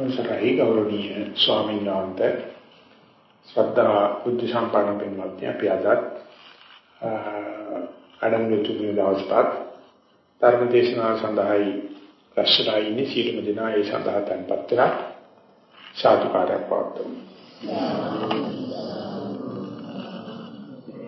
අවසරයි ගෞරවනීය ස්වාමීන් වහන්සේ. ශ්‍රද්ධා බුද්ධ සම්පන්න පින්වත්නි අපි අද අඩංගු තුනේ දවසට ධර්ම දේශනාව සඳහායි රැස්ලා ඉන්නේ. සීලම දිනා ඒ සඳහා tempත් වෙලා සාදුකාරයක් පවත්වමු.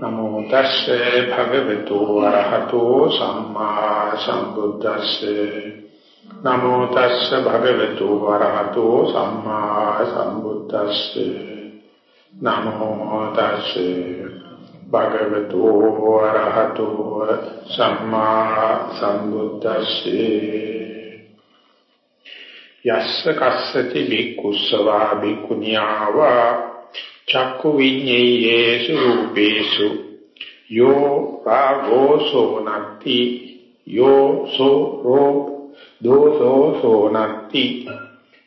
නමෝ තස්සේ භගවතු වරහතෝ සම්මා සම්බුද්දස්සේ නමෝ තස්ස භගවතු වරහතෝ සම්මා සම්බුද්දස්සේ. නමෝ තස්ස භගවතු වරහතෝ සම්මා සම්බුද්දස්සේ. යස්ස කස්සති බික්කුස්සවා බික්කුණියාවා. චක්කු විඤ්ඤේයේසු රූපේසු. යෝ රාගෝ සෝනක්ති යෝ සෝ රෝ දෝසෝ සෝනත්ති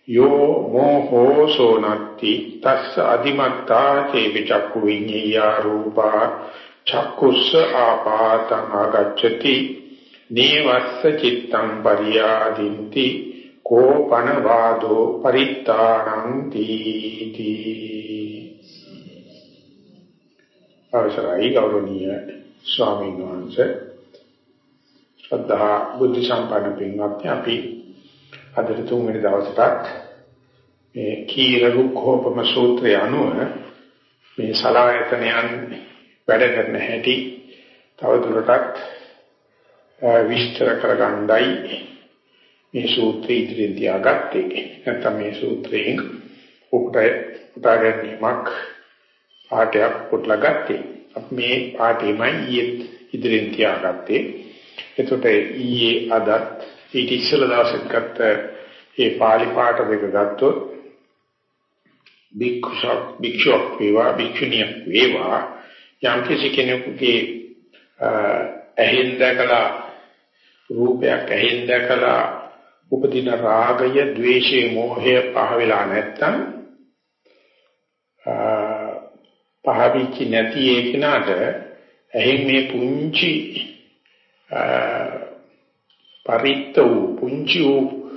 යෝ මොහෝ සෝනත්ති තස්ස අදිමත්තා චේපි චක්කු විඤ්ඤාය රූපා චක්කුස්ස ආපාතං ආගච්ඡති නේවස්ස චිත්තං පරියාදින්ති කෝපන වාදෝ පරිත්තාණං තීති අවසරයි ගෞරවනීය ස්වාමීන් වහන්සේ ශ්‍රද්ධා බුද්ධ සම්පන්න පින්වත්නි අපි අද තුන්වෙනි දවසට මේ කීර රුක්ඛෝපම සූත්‍රය අනුව මේ සලායතනයන් වැඩ කරන හැටි තවදුරටත් විස්තර කරගන්නයි මේ සූත්‍රය ඉදිරියෙන් තියාගත්තේ. නැත්නම් මේ සූත්‍රයෙන් උකට උදා ගැනීමක් පාඩයක් පුටලා ගත්තේ. අපි මේ පාඩෙමයි ඉදිරියෙන් තියාගත්තේ. එතකොට ඊයේ අදත් ඊට ඉස්සෙල්ලා දවසෙත් ගත්ත ඒ පාලි පාඨ දෙක ගත්තොත් භික්ෂුවක් භික්ෂුවක් වේවා භික්ෂුණියක් වේවා. යම් කිසි කෙනෙකුගේ ඇහෙන් දැකලා රූපයක් ඇහෙන් දැකලා උපදින රාගය, ద్వේෂය, මෝහය පහ වෙලා නැත්තම් පහවිච්ච නැති ඒ කෙනාට ඇහෙන් මේ පුංචි පරිත්ත වූ පුංචි වූ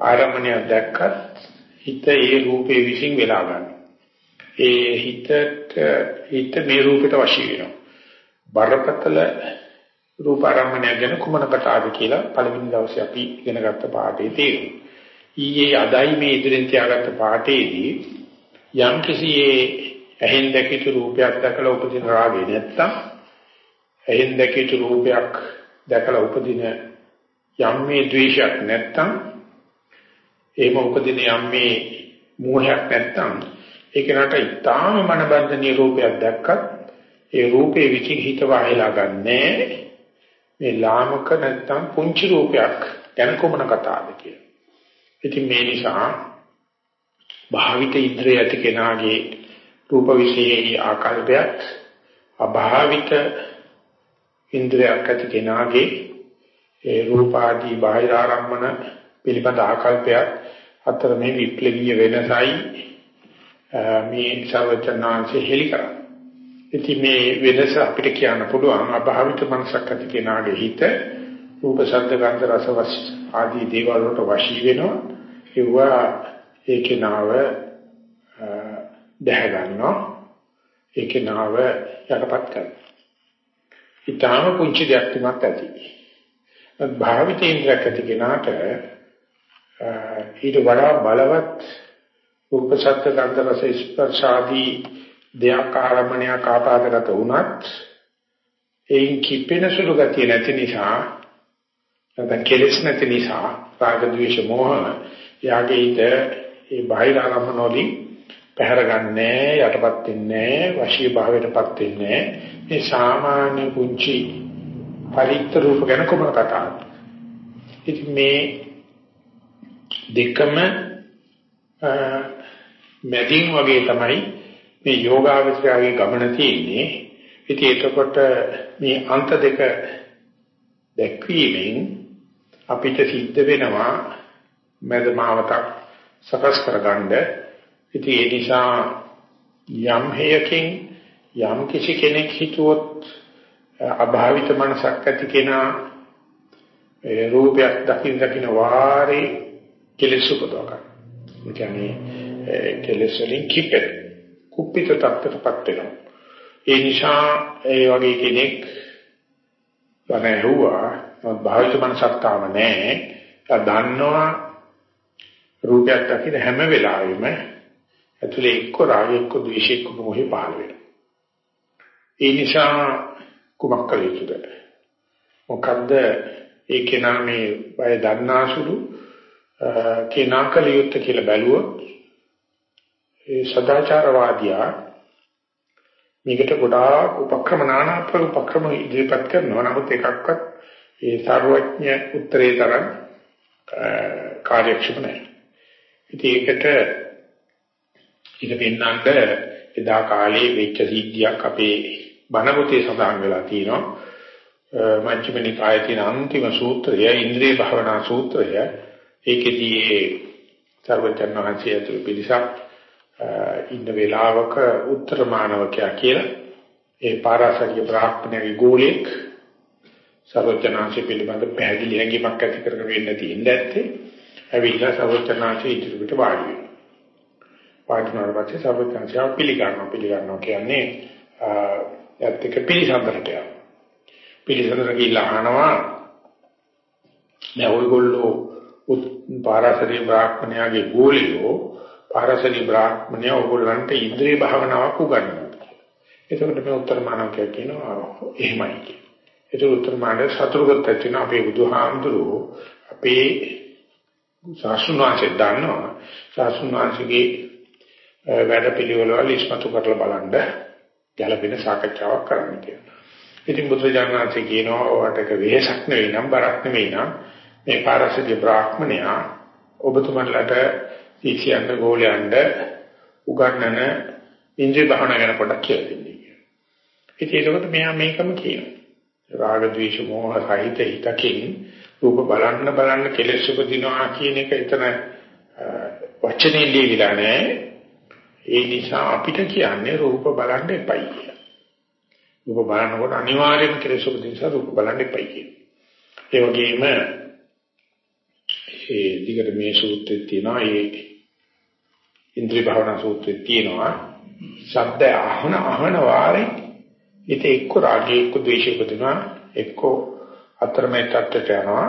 ආරම්භණය දැක්කත් හිත ඒ රූපේ විසින් වෙලා ගන්න. ඒ හිතට හිත මේ රූපයට වශී වෙනවා. බරපතල රූප ආරම්භණය ගැන කුමන කතාවද කියලා පළවෙනි දවසේ අපි ඉගෙන ගත්ත පාඩේ තේරුම්. ඊයේ අදයි මේ ඉදිරියෙන් තියාගත්ත පාඩේදී යම් කිසි ඇහෙන් දැකිතු රූපයක් දැකලා උපදින රාගය නැත්තම් ඇහෙන් දැකිතු රූපයක් දැකලා උපදින යම් මේ ද්වේෂයක් නැත්තම් එහෙම උපදින යම් මේ මෝහයක් නැත්තම් ඒක නට ඊටාම මනබන්ධනීය රූපයක් දැක්කත් ඒ රූපේ විචින් හිත වහලා ගන්නෑ මේ ලාමක නැත්තම් පුංචි රූපයක් ගැන කොමන කතාවද කියලා. ඉතින් මේ නිසා භාවිත ඉන්ද්‍රිය ඇති කෙනාගේ රූප විශේෂී ආකල්පයක් අභාවිත ඉන්ද්‍රියක් ඇති කෙනාගේ ඒ රූපාදී බාහිර ආරම්මන පිළිබඳ ආකල්පයක් අතර මේ විප්ලවීය වෙනසයි මේ සර්වචනාංශය හෙලි කරා. ඉතින් මේ වෙනස අපිට කියන්න පුළුවන් අභාවිත මනසක් ඇති කෙනාගේ හිත රූප ශබ්ද ගන්ධ රස වස් ආදී දේවල් වලට වශී වෙනවා. ඒවා ඒකේ නාව දැහ ගන්නවා. ඒකේ නාව යටපත් කරනවා. ඊටාම පුංචි දෙයක් තුනක් ඇති. භාවිතේන්ද්‍රයක් ඇති කෙනාට ඊට වඩා බලවත් රූප සත්‍ය ගන්ධ රස ස්පර්ශ ආදී දෙයක් ආරම්භණයක් ආපාදගත වුණත් ඒන් කිපෙන සුළු ගතිය නැති නිසා නැත්නම් කෙලෙස් නැති නිසා රාග ద్వේෂ මෝහ යාගේ ඊට ඒ බාහිර ආරම්භන වලින් පැහැරගන්නේ යටපත් වෙන්නේ වශී භාවයටපත් වෙන්නේ. මේ සාමාන්‍ය පුංචි පරිත්‍ත රූප ගැන කොමන කතාවද ඉතින් මේ දෙකම මැදින් වගේ තමයි මේ යෝගාවචරයේ ගමන තියෙන්නේ. ඉතින් එතකොට මේ අන්ත දෙක දැක්වීමෙන් අපිට සිද්ධ වෙනවා මදමාවතක් සකස් කරගන්න ඉතින් ඒ නිසා යම් හේයකින් යම් කිසි කෙනෙක් හිතුවොත් අභාවිත මනසක් ඇති කෙනා ඒ රූපයක් දකින්න දකින්න වාරේ කෙලෙස් උපදව ගන්න. කියන්නේ කෙලෙස් වලින් කිපෙන කුප්පිත තත්ත්වයටපත් වෙනවා. ඒ නිසා ඒ වගේ කෙනෙක් බණ ඇහුවා භාවිත මනසක් තාම නැහැ. දන්නවා රූපයක් දකින හැම වෙලාවෙම ඇතුලේ එක්ක රාග එක්ක ද්වේෂ එක්ක මොහේ පහළ වෙනවා. ඒ නිසා කුමක් කළ යුතුද? මොකද්ද ඒ කෙනා මේ බය දන්නාසුළු කෙනා කළ යුත්තේ කියලා බැලුවොත් ඒ සදාචාරවාදියා මේකට ගොඩාක් උපක්‍රම নানা උපක්‍රම ඉදිරිපත් කරනවා නමුත් එකක්වත් ඒ සර්වඥ උත්තරේ තරම් කාර්යක්ෂම නැහැ. ඉතින් ඒකට ඉත පෙන්නන්න එදා කාලේ වෙච්ච සිද්ධියක් අපේ බණ පොතේ සඳහන් වෙලා තියෙනවා. මජ්ක්‍ධිම නිකායේ තියෙන අන්තිම සූත්‍රය ඉන්ද්‍රිය භාවනා සූත්‍රය. ඒකෙදී ඒ සර්වචන් වහන්සේ ඇතුළු පිළිසක් ඉන්න වේලාවක උත්තර මානවකයා කියලා ඒ පාරාසරිය බ්‍රාහ්මණයේ ගෝලෙක් සර්වචනාංශ පිළිබඳ පැහැදිලි හැඟීමක් ඇති කරගෙන වෙන්න තියෙන්නේ නැත්තේ. ඇවිල්ලා සර්වචනාංශ ඉදිරියට වාඩි වෙනවා. වාඩි වුණාට පස්සේ සර්වචනාංශ පිළිගන්නවා පිළිගන්නවා කියන්නේ ඒත් එක පිළිසඳරට යනවා. පිළිසඳර ගිහිල්ලා අහනවා දැන් ඔයගොල්ලෝ පාරාසරිය බ්‍රාහ්මණයාගේ ගෝලියෝ පාරාසරිය බ්‍රාහ්මණය ඔයගොල්ලන්ට ඉන්ද්‍රිය භාවනාවක් උගන්වනවා. එතකොට මේ උත්තර මානවකයා කියනවා එහෙමයි කියලා. ඒක උත්තර මානව සතුරුගත වෙන අපේ බුදුහාමුදුරුවෝ අපේ සාසුනාංශය දන්නවා. සාසුනාංශගේ වැඩ පිළිවෙල වල ඉස්මතු කරලා බලන්න ගැළපෙන සාකච්ඡාවක් කරන්න කියලා. ඉතින් බුදුජානනාංශ කියනවා ඔයාලට වෙහසක් නෙවෙයි නම් බරක් නෙවෙයි නම් මේ පාරසික බ්‍රාහ්මණයා ඔබතුමන්ලට ඉතියන්න ගෝලයන්ට උගන්නන ඉන්ද්‍රිය භාවනා ගැන පොඩ්ඩක් කියලා දෙන්න. ඉතින් ඒකට මෙයා මේකම කියනවා. රාග ద్వේෂ මෝහ සහිත හිතකින් රූප බලන්න බලන්න කෙලෙස් උපදිනවා කියන එක එතන වචනේ ලියවිලා නැහැ. ඒ නිසා අපිට කියන්නේ රූප බලන්න එපයි කියලා. රූප බලනකොට අනිවාර්යයෙන්ම කෙලෙස් උපදින නිසා රූප බලන්න එපයි කියලා. ඒ වගේම ඒ දිගට මේ සූත්‍රයේ තියෙනවා ඒ ඉන්ද්‍රිය භාවනා සූත්‍රයේ තියෙනවා ශබ්ද අහන අහන වාරේ ඊට එක්ක රාගය එක්ක ද්වේෂය උපදිනවා එක්ක අතරමැද තත්ත්වයට යනවා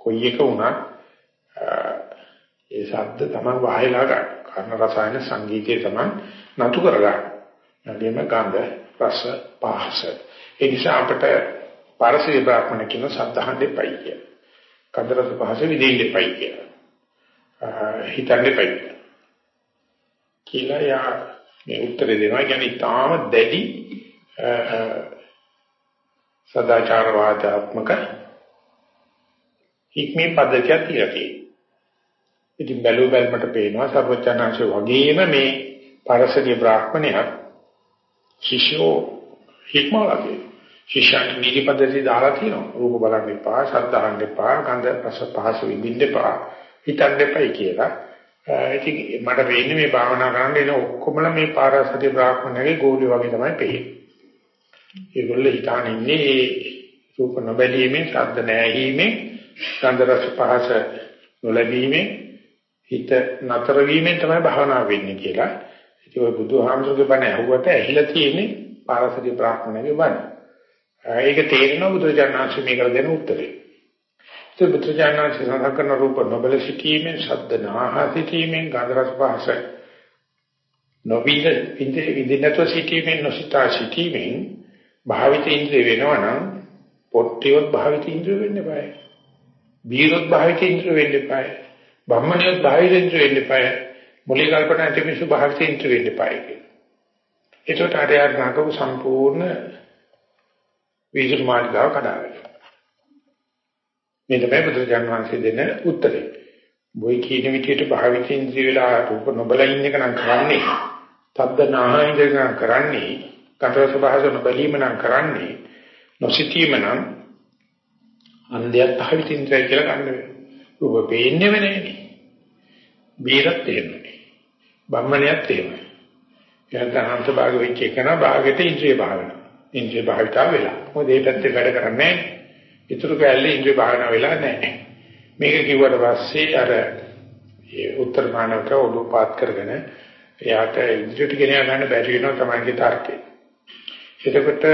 කොයි එක වුණත් ඒ ශබ්ද තමයි වහයලා ගන්න. කර්ණ රසායන සංගීතයේ තමයි නතු කරගන්න. නැදීම ගන්ධ රස පහස. ඒ නිසා අපිට පාරසී බ්‍රාහ්මණ කියන සද්ධාහන් දෙපයි කිය. ගන්ධ රස පහස විදෙන්න දෙපයි කිය. හිතන්න දෙපයි. කියලා යා මේ උත්තර දෙනවා. කියන්නේ තාම දැඩි සදාචාරවාදාත්මක හික්මී පද්ධතියක් තියලා තියෙනවා. ඉතින් බැලුව බැලමට පේනවා සර්වචනාංශ වගේම මේ පාරසරිය බ්‍රාහ්මණයා ශිෂ්‍යෝ හික්මවලගේ ශිෂ්‍යයන්ට නීති පද්ධතිය දාලා තියෙනවා. රූප බලන්න එපා, ශබ්ද අහන්න එපා, ගන්ධ රස පහස විඳින්න එපා, හිතන්න එපයි කියලා. ඉතින් මට වෙන්නේ මේ භාවනා කරන්න එන ඔක්කොමලා මේ පාරසරිය බ්‍රාහ්මණයගේ ගෝලිය වගේ තමයි පේන්නේ. ඒගොල්ලෝ හිතාන ඉන්නේ රූප නොබැලීමේ, ශබ්ද නැහැීමේ, ගන්ධ රස පහස නොලැබීමේ හිත නතර වීමෙන් තමයි භාවනා වෙන්නේ කියලා. ඉතින් ඔය බුදුහාමුදුරුගේ බණ ඇහුවට ඇහිලා තියෙන්නේ පාරසරිය බ්‍රාහ්මණයගේ බණ. ඒක තේරෙනවා බුදුරජාණන්සේ මේකට දෙන උත්තරේ. ඒ බුදුරජාණන්සේ සඳහන් කරන රූප නොබල සිටීමෙන්, ශබ්ද නාහ සිටීමෙන්, ගන්ධ රස පහස නොවිද ඉන්ද්‍රිය විදිනත්ව සිටීමෙන්, නොසිතා සිටීමෙන් භාවිත ඉන්ද්‍රිය වෙනවනම් පොට්ටියොත් භාවිත ඉන්ද්‍රිය වෙන්න බෑ. බීරොත් භාවිත ඉන්ද්‍රිය වෙන්න බෑ. බ්‍රහ්මණයොත් භාවිත ඉන්ද්‍රිය වෙන්න බෑ. මුලික කල්පනා තිබිසු භාවිත ඉන්ද්‍රිය වෙන්න බෑ කියලා. ඒකට ආරයන් නාකව සම්පූර්ණ විසුරු මාර්ගාව කඩාවැටෙනවා. මේ තමයි බුදුරජාණන් වහන්සේ දෙන උත්තරේ. බොයි කියන විදියට භාවිත ඉන්ද්‍රිය වෙලා රූප නොබල ඉන්න එක නම් කරන්නේ. තද්ද නාහින්ද කරන්නේ කතර ස්වභාවන බැලීම නම් කරන්නේ නොසිතීම නම් අන්ධයත් භාවිතින්ද්‍රය කියලා ගන්න වෙනවා. ඔබ පේන්නේම නෑනේ. බීරත් එහෙමයි. බම්මණයත් එහෙමයි. එයාට අන්ත භාග වෙච්ච එකන භාගෙට ඉන්ද්‍රිය භාවන. ඉන්ද්‍රිය භාවිතා වෙලා. මොකද ඒ පැත්තේ වැඩ කරන්නේ නෑ. ඊටු කැලේ ඉන්ද්‍රිය භාවන වෙලා නෑ. මේක කිව්වට පස්සේ අර ඒ උත්තර මානවක උඩුපාත් කරගෙන එයාට ඉදිරියට ගෙන යන්න බැරි වෙනවා තමයි තර්කය. එතකොට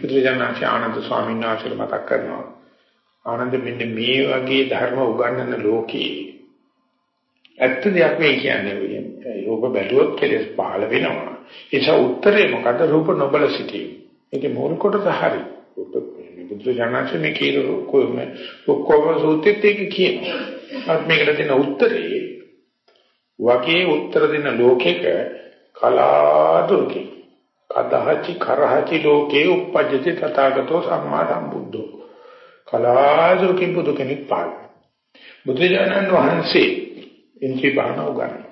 බුදුරජාණන් ආනන්ද ස්වාමීන් වහන්සේ මතක් කරනවා ආනන්ද මෙන්න මේ වගේ ධර්ම උගන්වන ලෝකේ ඇත්ත දෙයක් මේ කියන්නේ. රූප බැලුවොත් කෙලස් පහළ වෙනවා. ඒක උත්තරේ මොකද රූප නොබල සිටීම. ඒකේ මූල කොටස හරි. බුදුරජාණන් මේ කියන කොහොම ඔක්කොම සූත්‍රෙත් ඒක කියනවා. අත් මේකට දෙන උත්තරේ වගේ උත්තර දෙන ලෝකෙක කලාතුරකින් කදහචි කරහචි ලෝකේ උපජ්ජති තථාගතෝ සම්මා සම්බුද්ධෝ. කලාතුරකින් බුදු කෙනෙක් පාන බුදුජානන් වහන්සේ ඉන්ද්‍රිය බහන උගන්වන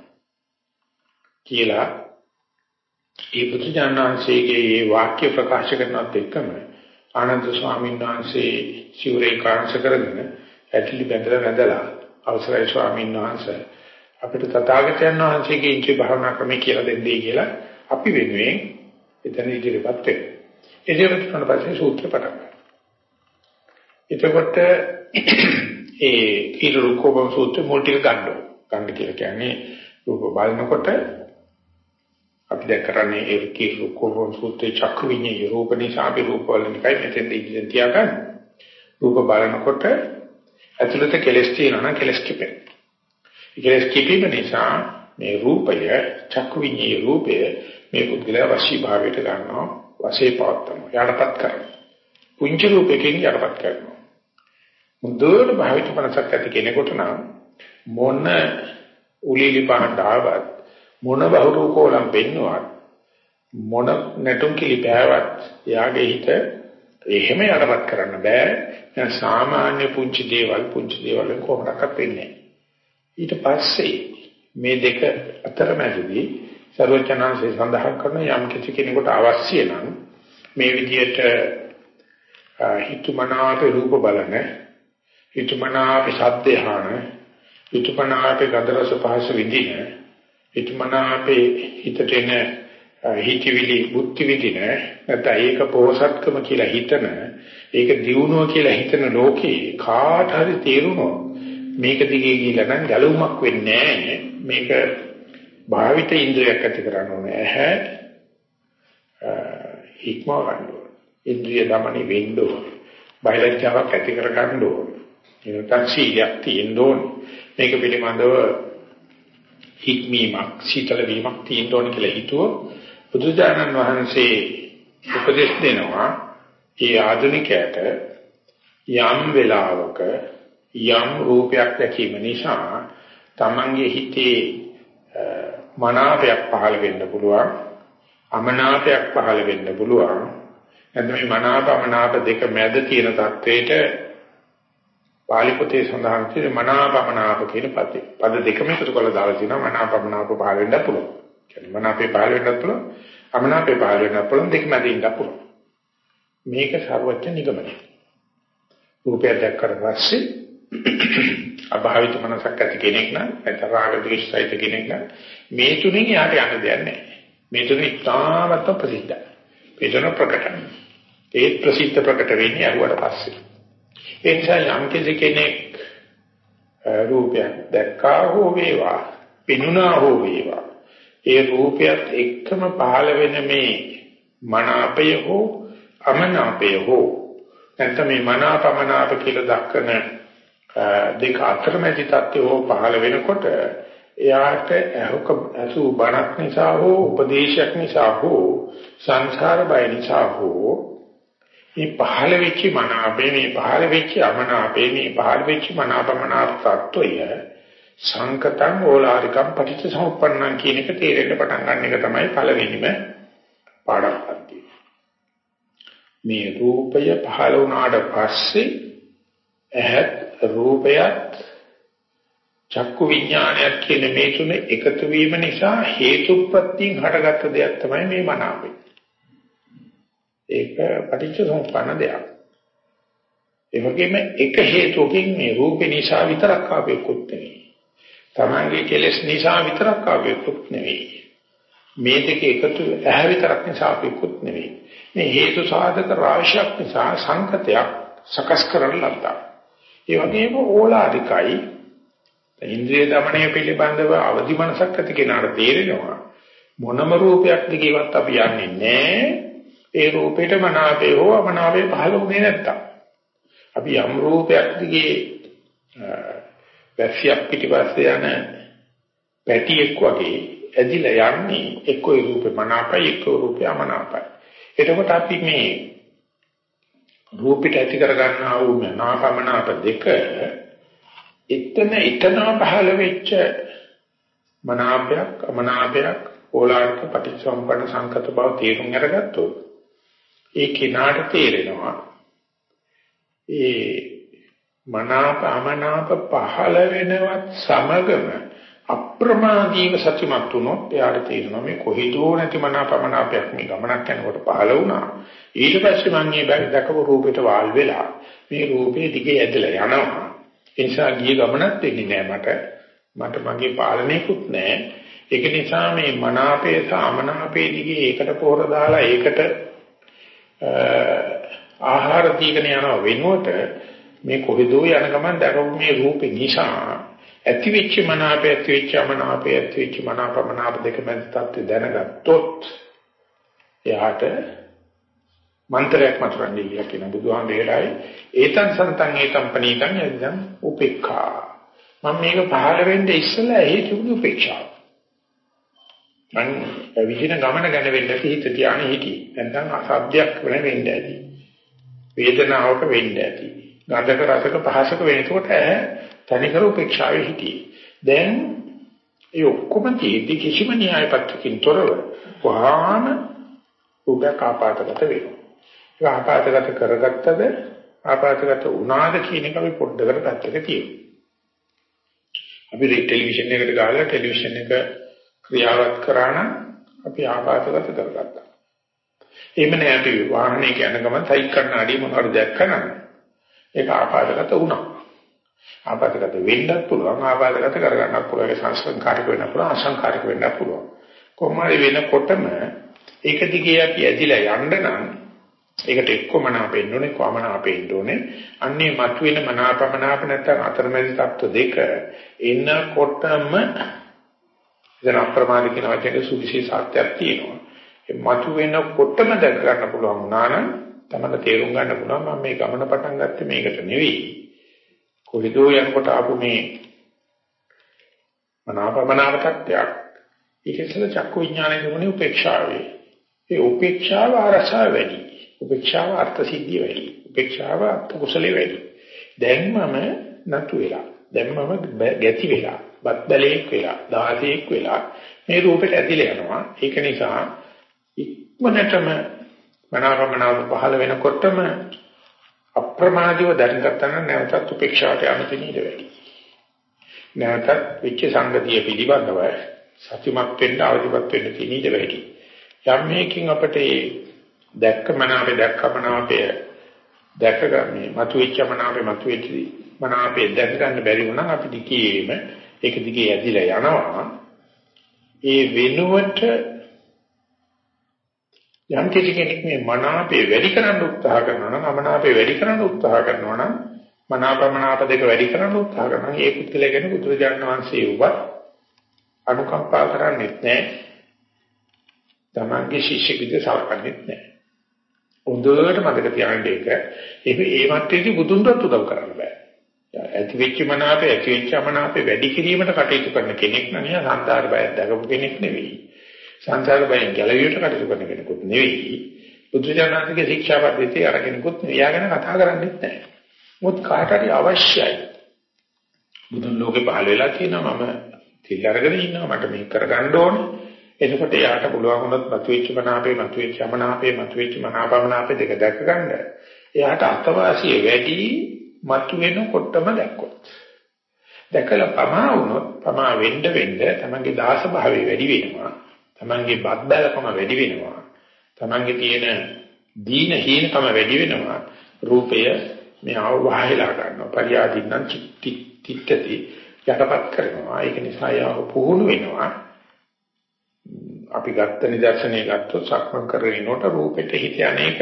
කියලා ඒ බුදුජානන් වහන්සේගේ මේ වාක්‍ය ප්‍රකාශ කරනත් එක්කම ආනන්ද ස්වාමීන් වහන්සේ සිවුරේ කාංශ කරගෙන ඇටලි බැඳලා වැඳලා අවසරයි ස්වාමීන් වහන්සේ අපිට තථාගතයන් වහන්සේගේ ඉන්ද්‍රිය භාවනා ක්‍රමය කියලා දෙන්නේ කියලා අපි වෙනුවෙන් එතන ඉදිරියපත් වෙනවා. ඉදිරියට යන පස්සේ සූත්‍ර පටන් ගන්නවා. එතකොට ඒ කීර රූපෝපම සූත්‍ර මුල් ටික ගන්නවා. ගන්න කියලා කියන්නේ රූප බලනකොට අපි දැන් කරන්නේ ඒ කීර රූපෝපම සූත්‍රයේ චක්‍ර විඤ්ඤාය රූප නිසා අපි රූප වලින් එකයි මෙතෙන් ඉඳන් තියාගන්න. රූප බලනකොට ඇතුළත කෙලස් තියෙනවා නම් කෙලස් කිපෙනවා. කෙලස් කිපීම නිසා මේ රූපය චක්කු විඤ්ඤාය රූපය මේ පුද්ගලයා වශී භාවයට ගන්නවා වශී පවත්නවා යටපත් කරනවා පුංචි රූපයකින් යටපත් කරනවා මුදුවට භාවිත මනසක් ඇති කෙනෙකුට නම් මොන උලිලි පහන්දාවත් මොන බහුරූපෝලම් පෙන්නුවත් මොන නැටුම් කිලිපෑවත් යාගේ හිත එහෙම යටපත් කරන්න බෑ. දැන් සාමාන්‍ය පුංචි දේවල් පුංචි දේවල් කොහොමදක්වත් වෙන්නේ ඊට පස්සේ මේ දෙක අතරමැදදී සර්වචනංශේ සඳහන් කරන යම් කිසි කෙනෙකුට අවශ්‍ය නම් මේ විදිහට හිතුමනාප රූප බලන හිතුමනාප ශබ්දහාන හිතුමනාප ගන්ධරස පහස විඳින හිතුමනාප හිතට එන හිතවිලි බුද්ධි විදින නැත්නම් ඒක පෝසත්කම කියලා හිතන ඒක දියුණුව කියලා හිතන ලෝකේ කාට හරි තේරුණොත් මේක දිගේ ගිහිල්ලා නම් ගැලුමක් වෙන්නේ නැහැ මේක භාවිත ඉන්ද්‍රියක් ඇති කරන්න ඕනේ. ඇහැ හික්ම ගන්න ඕනේ. ඉන්ද්‍රිය දමනි වෙන්න ඕනේ. බයලජ්ජාවක් ඇති කර ගන්න ඕනේ. ඒකට සීලයක් තියෙන්න ඕනේ. මේක පිළිබඳව හික්මීමක්, සීතල වීමක් තියෙන්න ඕනේ කියලා හිතුවොත් බුදුජානන් වහන්සේ උපදෙස් දෙනවා ඒ ආධුනිකයට යම් වෙලාවක යම් රූපයක් දැකීම නිසා තමන්ගේ හිතේ මනාපයක් පහළ වෙන්න පුළුවන් අමනාපයක් පහළ වෙන්න පුළුවන් එතන මේ මනාප අමනාප දෙක මැද තියෙන தത്വෙට පාලි පොතේ සඳහන් තියෙන මනාපමනාප කියන පදේ. පද දෙකම එකතු කරලා දාලා තිනවා මනාපමනාප පහල වෙන්න පුළුවන්. කියන්නේ මනාපේ පහල වෙන්නත් පුළුවන්, අමනාපේ පහල වෙන්නත් පුළුවන් දෙකම දෙන්න පුළුවන්. මේක ਸਰවඥ නිගමනය. රූපය දැක්කට පස්සේ අභාවිත මනසක් ඇති කෙනෙක් නම් නැත්නම් රාග ද්වේෂයිත කෙනෙක් නම් මේ තුنين යාට යන්න දෙයක් නැහැ. මේ තුන ඉතාමත් ප්‍රසිද්ධයි. මේ තුන ප්‍රකටයි. ඒ ප්‍රසිද්ධ ප්‍රකට වෙන්නේ අරුවට පස්සේ. ඒ නිසා යම් කෙනෙක් රූපයක් දැක්කා හෝ වේවා, පෙනුණා හෝ වේවා, ඒ රූපයත් එක්කම පහළ වෙන මේ මනාපය හෝ අමනාපය හෝ නැත්නම් මේ මනාපමනාප කියලා දක්වන දෙක අතරමැදි තත්ත්වය හෝ පහළ වෙනකොට එයාට අසු බණක් නිසා හෝ උපදේශයක් නිසා හෝ සංසාර බය නිසා හෝ මේ පහළ වෙච්ච මන අපේ මේ පහළ වෙච්ච අමන අපේ මේ පහළ වෙච්ච මන අපමනාප තත්ත්වය සංකතං ඕලාරිකම් පටිච්චසමුප්පන්නං කියන එක තේරෙන්න පටන් ගන්න එක තමයි පළවෙනිම පාඩම්පත්තිය. මේ රූපය පහළ වුණාට පස්සේ ඇහත් රූපයත් චක්කු විඥානයක් කියන මේ තුන එකතු වීම නිසා හේතුප්‍රත්‍යයෙන් හටගත්ත දෙයක් තමයි මේ මනාපේ. ඒක පටිච්ච සමුප්පන්න දෙයක්. ඒ වගේම එක හේතුවකින් මේ රූපේ නිසා විතරක් ආපෙකුත් නෙවෙයි. තමන්ගේ කෙලෙස් නිසා විතරක් ආපෙකුත් නෙවෙයි. මේ දෙක එකතු ඇහැ විතරක් නිසා ආපෙකුත් නෙවෙයි. මේ හේතු සාධක රාශියක් නිසා සංකතයක් සකස් කරන ලද්දා. ඒ වගේම ඕලාරිකයි ඉන්ද්‍රිය দমনය පිළිබඳව අවදි මනසක් ඇති කෙනාට තේරෙනවා මොනම රූපයක් දිගේවත් අපි යන්නේ නැහැ ඒ රූපෙට මනාපේ හෝ අමනාපේ පහළ වුණේ නැත්තම්. අපි යම් රූපයක් දිගේ වැසියක් පිටිපස්සේ යන පැටියෙක් වගේ ඇදිලා යන්නේ එක්කෝ රූපේ මනාපයි එක්කෝ රූපේ අමනාපයි. එතකොට අපි මේ රූපිට ඇති කර ගන්නා වූ මනාපමනාප දෙක එතන එතන පහළ වෙච්ච මනාපයක් අමනාපයක් ඕලාරික පටිච්චසමුප්පන්න සංකත බව තේරුම් අරගත්තොත් ඒ කිනාට තේරෙනවා. ඒ මනාප අමනාප පහළ වෙනවත් සමගම අප්‍රමාදීව සත්‍යමත් වුණොත් එයාට තේරෙනවා මේ කොහෙදෝ නැති මනාපමනාපයක් මේ ගමනක් යනකොට පහළ වුණා. ඊට පස්සේ මම මේ දැකපු රූපෙට වාල් වෙලා මේ රූපේ දිගේ ඇදලා යනවා. ඒ නිසා ගිය ගමනක් වෙන්නේ නෑ මට. මට මගේ පාලනයකුත් නෑ. ඒක නිසා මේ මනාපේ සාමනාපේ දිගේ ඒකට පොර දාලා ඒකට ආහාර දීගෙන යන වෙනුවට මේ කොහෙදෝ යන ගමන් දැකපු මේ රූපේ නිසා ඇතිවෙච්ච මනාපය ඇතිවෙච්ච අමනාපය ඇතිවෙච්ච මනාපමනාප දෙක මැද තත්ත්වය දැනගත්තොත් එයාට මන්ත්‍රයක් මතරන්නේ කියලා කියන බුදුහාම වේලයි ඒතං සන්තං ඒතං පනීතං යදිදං උපේක්ඛා. මම මේක පහළ වෙන්නේ ඉස්සෙල්ලා ඒ තිබුණු උපේක්ෂාව. මං විහිින ගමන ගැන වෙන්න හිත තියාගෙන හිටියේ නැත්නම් අසබ්දයක් වෙන වෙන්න ඇති වේදනාවක වෙන්න ඇති ගන්ධක රසක පහසක වෙනකොට තනිකර උපේක්ෂාවේ හිටියේ. දැන් ඒ ඔක්කොම තියෙද්දි කිසිම න්‍යාය පත්‍රකින් තොරව වහාම උගක් ආපාතගත වෙනවා. ඒක ආපාතගත කරගත්තද ආපාතගත වුණාද කියන එක අපි පොඩ්ඩකට පැත්තක තියමු. අපි ටෙලිවිෂන් එකට ගාලා ටෙලිවිෂන් එක ක්‍රියාවත් කරා නම් අපි ආපාතගත කරගත්තා. එහෙම නෑ අපි වාහනේ යන ගමන් සයික් කන්නාඩිය මොනවාරි දැක්කනම් ඒක ආපාතගත වුණා. ආපදාගත වෙන්නත් පුළුවන් ආපදාගත කරගන්නත් පුළුවන් ඒක සංස්කාරික වෙන්න පුළුවන් අසංස්කාරික වෙන්න පුළුවන් කොහොමද වෙනකොටම ඒක දිගේ අපි ඇදිලා යන්න නම් ඒකට එක්කම නාපෙන්න ඕනේ කොමන අපෙන්න ඕනේ අන්නේ මතුවෙන මනාපමනාප නැත්නම් අතරමැදි තත්ත්ව දෙක එන්නකොටම ඉතින් අප්‍රමාද කියන වචනේ සුවිශේෂ අර්ථයක් තියෙනවා. ඒ මතුවෙනකොටම දැක ගන්න පුළුවන් වුණා නම් තමයි තේරුම් ගන්න පුළුවන් මම මේ ගමන පටන් ගත්තේ මේකට නෙවෙයි. කොහෙදෝ යනකොට ආපු මේ මනාපමනාව තත්ත්වයක්. ඒකෙසල චක්කු විඥානයේ තිබුණේ උපේක්ෂාවේ. ඒ උපේක්ෂාව අරසා වැඩි. උපේක්ෂාව අර්ථ සිද්ධිය වැඩි. උපේක්ෂාව අර්ථ කුසලයේ වැඩි. දැන් මම නතු වෙලා දැන් මම ගැති වෙලා බත් බැලේක් වෙලා දාසෙක් වෙලා මේ රූපෙට ඇදිලා යනවා ඒක නිසා ඉක්මනටම මනාපමනාව පහළ වෙනකොටම අප්‍රමාදීව දැනගත්තා නම් නැවතත් උපේක්ෂාවට යන්න තියෙන වැඩි. නැවතත් විච්ච සංගතිය පිළිබඳව සතිමත් වෙන්න අවදිමත් වෙන්න තියෙන ඉඩ වැඩි. යම් මේකින් අපිට දැක්ක මනාපේ දැක්කමනාපේ දැකගන්නේ මතුවෙච්ච මනාපේ මතුවෙච්ච මනාපේ දැක ගන්න බැරි වුණා අපි දිගේම ඒක දිගේ ඇදිලා යනවා. ඒ වෙනුවට යම් කෙනෙක් මේ මනාපේ වැඩි කරන්න උත්සාහ කරනවා නම් අමනාපේ වැඩි කරන්න උත්සාහ කරනවා නම් මනාපමනාප දෙක වැඩි කරන්න උත්සාහ කරනවා ඒ පුද්ගලයා ගැන බුදුරජාණන් වහන්සේ උවත් අනුකම්පා කරන්නේ නැහැ. තමන්ගේ ශිෂ්‍ය විදිහට සලකන්නේ නැහැ. හොඳට මතක තියාගන්න එක. ඒක ඒ මට්ටමේදී බුදුන්වත් උදව් කරන්න බෑ. ඇති වෙච්ච මනාපේ ඇති වෙච්ච අමනාපේ වැඩි කිරීමට කටයුතු කරන කෙනෙක් නම් එයා සංසාර බය දකපු කෙනෙක් නෙවෙයි. සංසාර බයෙන් ගැලවියට කටයුතු කරන කෙනෙකුත් නෙවෙයි. බුදුජානකගේ ශික්ෂා පද්ධතිය අරගෙනකුත් යාගෙන කතා කරන්නේත් නැහැ. මොකද කාට හරි අවශ්‍යයි. බුදුන් ලෝකේ පහළ වෙලා තියෙනවා මම තිල් අරගෙන ඉන්නවා මට මේක කරගන්න ඕනේ. එතකොට යාට පුළුවන් වුණොත් මතුවෙච්ච මනාපේ මතුවෙච්ච යමනාපේ මතුවෙච්ච මනාපමනාපේ දෙක දැක ගන්න. එයාට අත්වාසිය වැඩි මතුවෙනකොටම දැක්කොත්. දැකලා පමා වුණොත් පමා වෙන්න වෙන්න තමන්ගේ දාස භාවය වැඩි වෙනවා. තමන්ගේ බත් බැලකම වැඩි වෙනවා. තමන්ගේ තියෙන දීන හීනකම වැඩි වෙනවා. රූපය මේ අවවාහිලා ගන්නවා. පරියාදින්නම් චිත්තති යටපත් කරනවා. ඒක නිසා යාව පුහුණු වෙනවා. අපි ගත්ත නිදර්ශනය ගත්තොත් සක්මන් කරගෙනනකොට රූපෙට හිත අනේක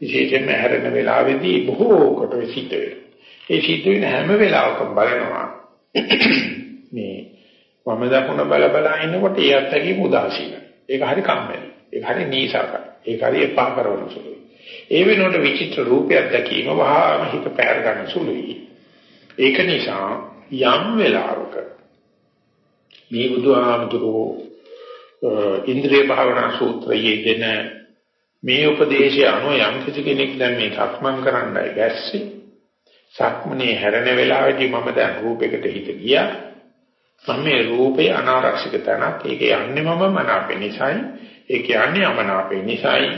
විශේෂයෙන්ම හැරෙන වෙලාවේදී බොහෝ කොට සිද්ධ වෙනවා. ඒ සිද්ධ වෙන හැම වෙලාවකම බලනවා මේ වම දකුණ බල බල ඉන්නකොට ඒ අත්දැකීම උදාසීනයි. ඒක හරි කම්මැලි. ඒක හරි නීසකයි. ඒක හරි එපා කරන සුළුයි. ඒ වෙනකොට විචිත්‍ර රූපයක් දැකීම වහාම හිත පැහැර ගන්න සුළුයි. ඒක නිසා යම් වෙලාවක මේ බුදුහාමුදුරෝ ඉන්ද්‍රිය භාවනා සූත්‍රයේ දෙන මේ උපදේශය අනුව යම් කිසි කෙනෙක් දැන් මේ සක්මන් කරන්නයි බැස්සේ සක්මනේ හැරෙන වෙලාවේදී මම දැන් රූපයකට හිත ගියා. මම මේ රූපේ අනාරක්ෂිත තැනක්. ඒක යන්නේ මම මනාපේ නිසායි. ඒක යන්නේ අමනාපේ නිසායි.